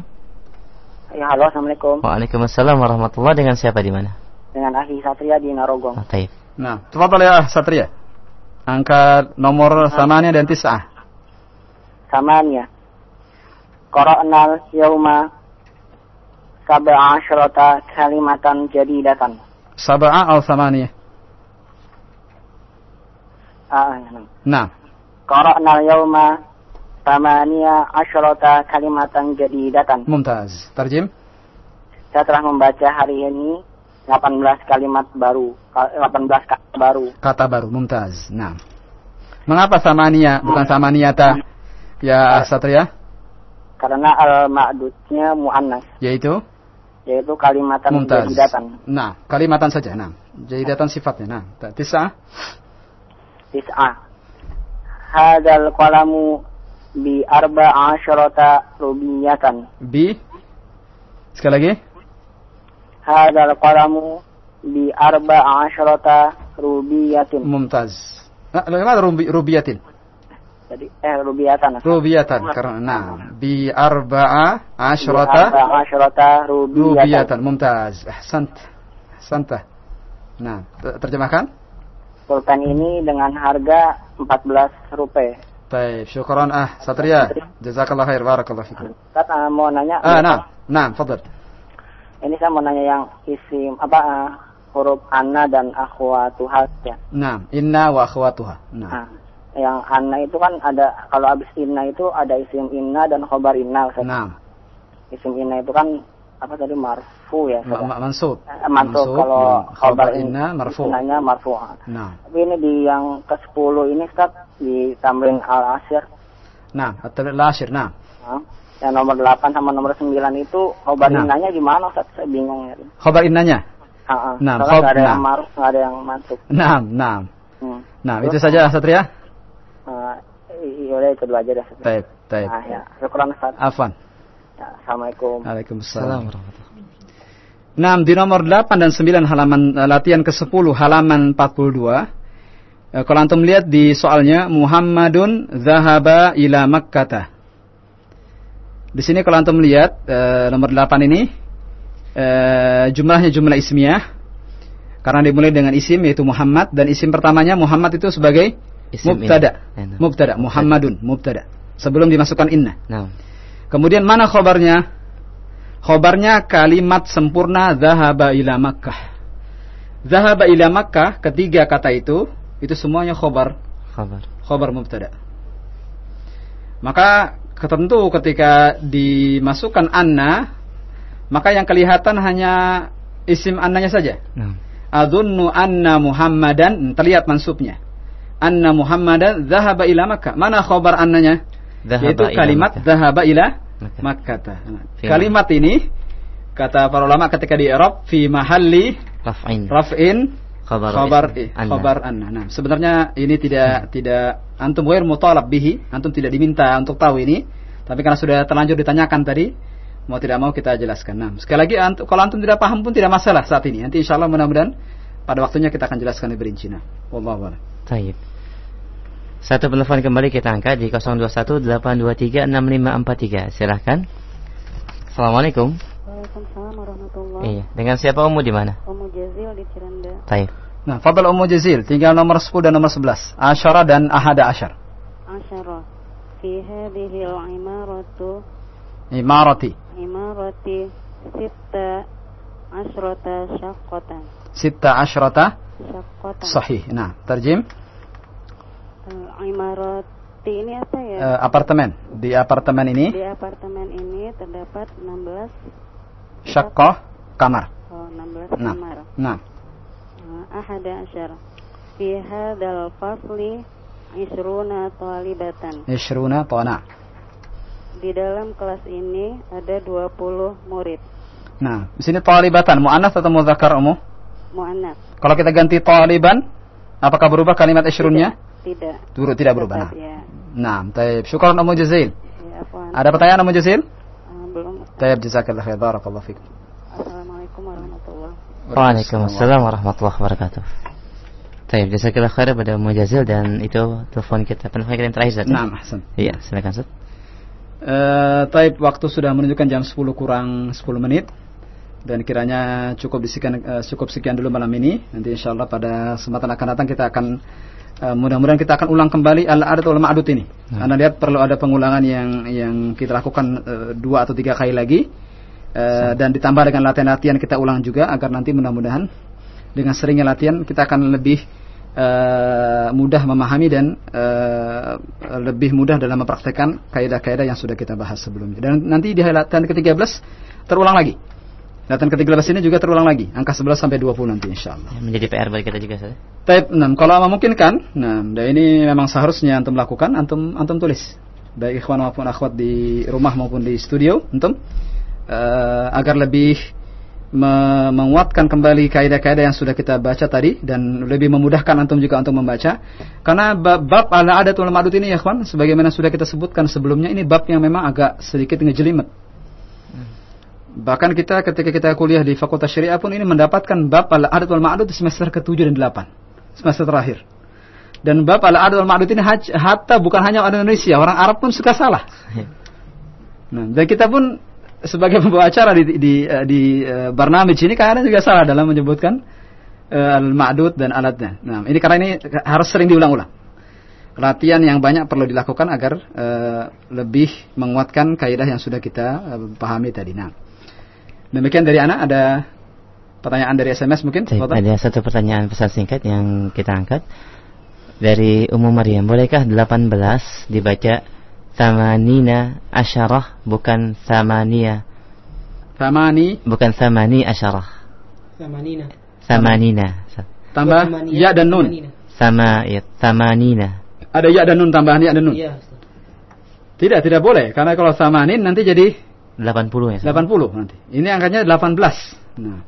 Speaker 17: Ya, halo, Assalamualaikum.
Speaker 2: Waalaikumsalam warahmatullahi Dengan siapa di mana?
Speaker 17: Dengan Ahi Satria di Narogong.
Speaker 2: Oh, taib.
Speaker 1: Nah, tafadhal ya Satria. Angka nomor samanya dan tis'ah.
Speaker 17: Samanya. Qara'nal yauma sab'a asyrata kalimatan jadidatan.
Speaker 1: Sab'a atau samania?
Speaker 17: Ah, nah. Qara'nal yauma samania asyrata kalimatan jadidatan.
Speaker 1: mumtaz. Tarjim?
Speaker 17: Saya telah membaca hari ini 18 kalimat baru, ka- 18 kata baru.
Speaker 1: Kata baru, mumtaz. Nah. Mengapa samania bukan samaniyata? Ya Satria,
Speaker 17: Karena al-ma'dudnya mu'annas,
Speaker 1: yaitu
Speaker 17: yaitu kalimatan
Speaker 1: mumtaz.
Speaker 17: jadidatan.
Speaker 1: Nah, kalimatan saja. Nah, jadidatan sifatnya. Nah, tis'ah.
Speaker 17: Tis'ah. Hadal qalamu bi arba'a asyrata rubiyatan.
Speaker 1: Bi Sekali lagi.
Speaker 17: Hadal qalamu bi arba'a asyrata rubiyatin.
Speaker 1: Mumtaz. Nah, bagaimana rubi, rubiyatin?
Speaker 17: Jadi eh rubiyatan.
Speaker 1: Rubiyatan karena nah bi arba'a asyrata
Speaker 17: asyrata rubiyatan.
Speaker 1: rubiyatan. Mumtaz. Ahsant. Ahsanta. Nah, ter- terjemahkan?
Speaker 17: Pulpen ini dengan harga 14 rupiah.
Speaker 1: Baik, syukran ah Satria. Jazakallah khair, barakallah fikum.
Speaker 17: Ustaz ah, mau nanya.
Speaker 1: Ah, nah, nah, fadal.
Speaker 17: Ini saya mau nanya yang isim apa ah, huruf anna dan akhwatuha ya.
Speaker 1: Nah, inna wa akhwatuha. Nah,
Speaker 17: Nah, yang anna itu kan ada kalau habis inna itu ada isim inna dan khobar inna. Ustaz.
Speaker 1: nah,
Speaker 17: Isim inna itu kan apa tadi marfu ya.
Speaker 1: ma- ma- mansub.
Speaker 17: Eh, mansub kalau
Speaker 1: nah, khabar
Speaker 17: in-
Speaker 1: inna marfu.
Speaker 17: innanya marfu.
Speaker 1: Nah,
Speaker 17: Tapi ini di yang ke-10 ini Ustaz di tamrin al-asyir
Speaker 1: nah, at-tabi' al-ashir, nah.
Speaker 17: Nah, yang nomor 8 sama nomor 9 itu khobar
Speaker 1: Nah.
Speaker 17: innanya gimana Ustaz? Saya bingung ya.
Speaker 1: Khabar innanya.
Speaker 17: Heeh.
Speaker 1: Nah,
Speaker 17: Soalnya
Speaker 1: khob-
Speaker 17: nggak ada yang
Speaker 1: nah.
Speaker 17: maruf, nggak ada yang mansub.
Speaker 1: Nah, nah.
Speaker 17: Hmm.
Speaker 1: Nah, itu saja Satria.
Speaker 17: Iya itu dua aja dah.
Speaker 1: Taib, taib.
Speaker 17: Nah, ya. Syukuran Ustaz.
Speaker 1: Afwan.
Speaker 17: Ya, Assalamualaikum.
Speaker 1: Waalaikumsalam. Nah, di nomor 8 dan 9 halaman eh, latihan ke-10 halaman 42. Eh, kalau antum lihat di soalnya Muhammadun zahaba ila Makkah. Di sini kalau antum lihat eh, nomor 8 ini eh, jumlahnya jumlah ismiyah karena dimulai dengan isim yaitu Muhammad dan isim pertamanya Muhammad itu sebagai mubtada.
Speaker 2: inna.
Speaker 1: Mubtada Muhammadun mubtada. Sebelum dimasukkan inna.
Speaker 2: Nah,
Speaker 1: Kemudian mana khobarnya? Khobarnya kalimat sempurna zahaba ila Makkah. Zahaba ila Makkah, ketiga kata itu, itu semuanya khobar.
Speaker 2: khabar.
Speaker 1: Khobar mubtada. Maka ketentu ketika dimasukkan anna, maka yang kelihatan hanya isim annanya saja.
Speaker 2: Nah,
Speaker 1: Adunnu anna Muhammadan, terlihat mansubnya. Anna Muhammadan zahaba ila Makkah. Mana khobar annanya?
Speaker 2: Dhahaba
Speaker 1: Yaitu kalimat zahaba ila
Speaker 2: Makkah. Fi
Speaker 1: Kalimat ini kata para ulama ketika di Arab fi mahalli
Speaker 2: raf'in.
Speaker 1: raf'in
Speaker 2: Khabar
Speaker 1: khabar
Speaker 2: Anna.
Speaker 1: khabar anna. Nah, sebenarnya ini tidak tidak antum ghair mutalab bihi, antum tidak diminta untuk tahu ini, tapi karena sudah terlanjur ditanyakan tadi, mau tidak mau kita jelaskan. Nah, sekali lagi antum, kalau antum tidak paham pun tidak masalah saat ini. Nanti insyaallah mudah-mudahan pada waktunya kita akan jelaskan lebih rinci. Nah, wallahu a'lam.
Speaker 2: Taib. Satu penelpon kembali kita angkat di 0218236543. Silahkan. Assalamualaikum.
Speaker 8: Waalaikumsalam warahmatullahi
Speaker 2: Iya. Dengan siapa Umu di mana?
Speaker 8: Umu Jazil di Cirenda.
Speaker 2: Taib.
Speaker 1: Nah, Fadl Ummu Jazil, tinggal nomor 10 dan nomor 11. Asyara dan ahada asyar.
Speaker 8: Asyara. Fi hadhihi al-imaratu
Speaker 1: Imarati.
Speaker 8: imarati sitta asyrata syaqqatan.
Speaker 1: Asyrata
Speaker 8: Syaqqatan.
Speaker 1: sahih. Nah, terjem
Speaker 8: Al-imarati ini apa ya?
Speaker 1: Eh, apartemen. Di apartemen ini
Speaker 8: Di apartemen ini terdapat 16
Speaker 1: syaqqah kamar.
Speaker 8: oh 16
Speaker 1: Nah.
Speaker 8: kamar.
Speaker 1: Nah,
Speaker 8: Uh, ahada asyar. Fi hadzal fasli isruna talibatan.
Speaker 1: Ishruna tona.
Speaker 8: Di dalam kelas ini ada 20 murid.
Speaker 1: Nah, di sini talibatan muannas atau muzakkar umum?
Speaker 8: Muannas.
Speaker 1: Kalau kita ganti taliban, apakah berubah kalimat isyrunnya?
Speaker 8: Tidak.
Speaker 1: Turut tidak berubah.
Speaker 8: Tetap,
Speaker 1: Nah.
Speaker 8: ya.
Speaker 1: Nah, taib. Syukran Ummu Jazil.
Speaker 8: Ya, afwan.
Speaker 1: Ada pertanyaan Ummu Jazil?
Speaker 8: Eh, belum.
Speaker 1: Taib jazakallah khair. Barakallahu fikum.
Speaker 8: Assalamualaikum warahmatullahi
Speaker 2: Waalaikumsalam warahmatullahi wabarakatuh. Baik, jazakallah khair pada Mujazil dan itu telepon kita. Telepon kita yang terakhir ya?
Speaker 1: Nah, Ahsan.
Speaker 2: Iya, silakan Ustaz.
Speaker 1: Eh, taib waktu sudah menunjukkan jam 10 kurang 10 menit dan kiranya cukup disikan eh, cukup sekian dulu malam ini. Nanti insyaallah pada kesempatan akan datang kita akan eh, mudah-mudahan kita akan ulang kembali al-adat wal ma'dud ini. Anda lihat perlu ada pengulangan yang yang kita lakukan eh, dua atau tiga kali lagi. Dan ditambah dengan latihan-latihan kita ulang juga agar nanti mudah-mudahan dengan seringnya latihan kita akan lebih eh, mudah memahami dan eh, lebih mudah dalam mempraktekkan kaidah-kaidah yang sudah kita bahas sebelumnya. Dan nanti di latihan ke-13 terulang lagi. Latihan ke-13 ini juga terulang lagi, angka 11 sampai 20 nanti insyaallah.
Speaker 2: Ya, menjadi PR bagi kita juga Ustaz.
Speaker 1: Taib 6. Kalau memungkinkan, nah, dan ini memang seharusnya antum lakukan, antum antum tulis. Baik ikhwan maupun akhwat di rumah maupun di studio, antum eh, agar lebih me- menguatkan kembali kaidah-kaidah yang sudah kita baca tadi dan lebih memudahkan antum juga untuk membaca. Karena bab, bab ala adatul ma'dud ini ya ikhwan, sebagaimana sudah kita sebutkan sebelumnya ini bab yang memang agak sedikit ngejelimet. Bahkan kita ketika kita kuliah di Fakultas Syariah pun ini mendapatkan bab al-adat wal ma'dud di semester ke-7 dan 8. Semester terakhir. Dan bab al-adat wal ma'dud ini hatta bukan hanya orang Indonesia, orang Arab pun suka salah. Nah, dan kita pun sebagai pembawa acara di di eh, di uh, Barnamij ini kadang juga salah dalam menyebutkan eh, al-ma'dud dan alatnya. Nah, ini karena ini harus sering diulang-ulang. Latihan yang banyak perlu dilakukan agar eh, lebih menguatkan kaidah yang sudah kita eh, pahami tadi. Nah, demikian dari anak ada pertanyaan dari SMS mungkin?
Speaker 2: Baik,
Speaker 1: Fadhal.
Speaker 2: ada satu pertanyaan pesan singkat yang kita angkat dari Ummu Maryam. Bolehkah 18 dibaca Thamanina asyarah bukan Thamania?
Speaker 1: Thamani
Speaker 2: Bukan Thamani asyarah.
Speaker 3: Samanina.
Speaker 2: Thamanina.
Speaker 1: tambah ya dan nun.
Speaker 2: Sama ya Thamanina.
Speaker 1: Ada ya dan nun tambahan ya dan nun.
Speaker 3: Iya.
Speaker 1: Tidak, tidak boleh karena kalau samanin nanti jadi
Speaker 2: 80 ya.
Speaker 1: 80 nanti. Ini angkanya 18. Nah,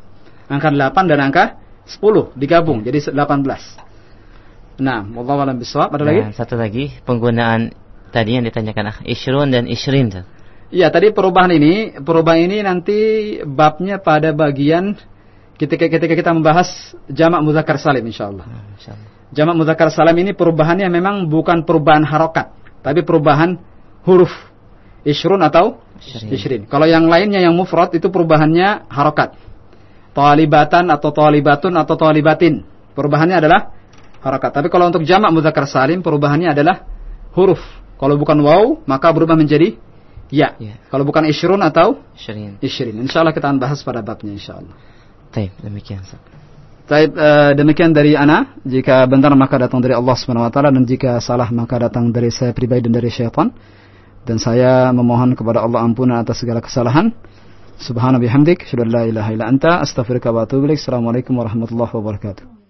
Speaker 1: angka 8 dan angka 10 digabung jadi 18. Nah, wallahu alam bisawab. Ada lagi?
Speaker 2: Dan satu lagi penggunaan tadi yang ditanyakan ah, isyrun dan isrin.
Speaker 1: Iya, tadi perubahan ini, perubahan ini nanti babnya pada bagian ketika ketika kita membahas jamak muzakkar salim insyaallah.
Speaker 2: Insyaallah.
Speaker 1: Jamak muzakkar salim ini perubahannya memang bukan perubahan harokat, tapi perubahan huruf isyrun atau
Speaker 2: Isrin.
Speaker 1: Kalau yang lainnya yang mufrad itu perubahannya harokat. Talibatan atau talibatun atau talibatin. Perubahannya adalah harokat. Tapi kalau untuk jamak muzakkar salim perubahannya adalah huruf. Kalau bukan waw maka berubah menjadi ya.
Speaker 2: Ya.
Speaker 1: Kalau bukan isyrun atau
Speaker 2: Isrin.
Speaker 1: isrin. Insyaallah kita akan bahas pada babnya insyaallah.
Speaker 2: Baik, demikian. Ustaz.
Speaker 1: Baik, eh, demikian dari ana. Jika benar maka datang dari Allah Subhanahu wa taala dan jika salah maka datang dari saya pribadi dan dari syaitan. Dan saya memohon kepada Allah ampunan atas segala kesalahan. Subhana bihamdik, asyhadu an la ilaha illa anta, wa atubu. Assalamualaikum warahmatullahi wabarakatuh.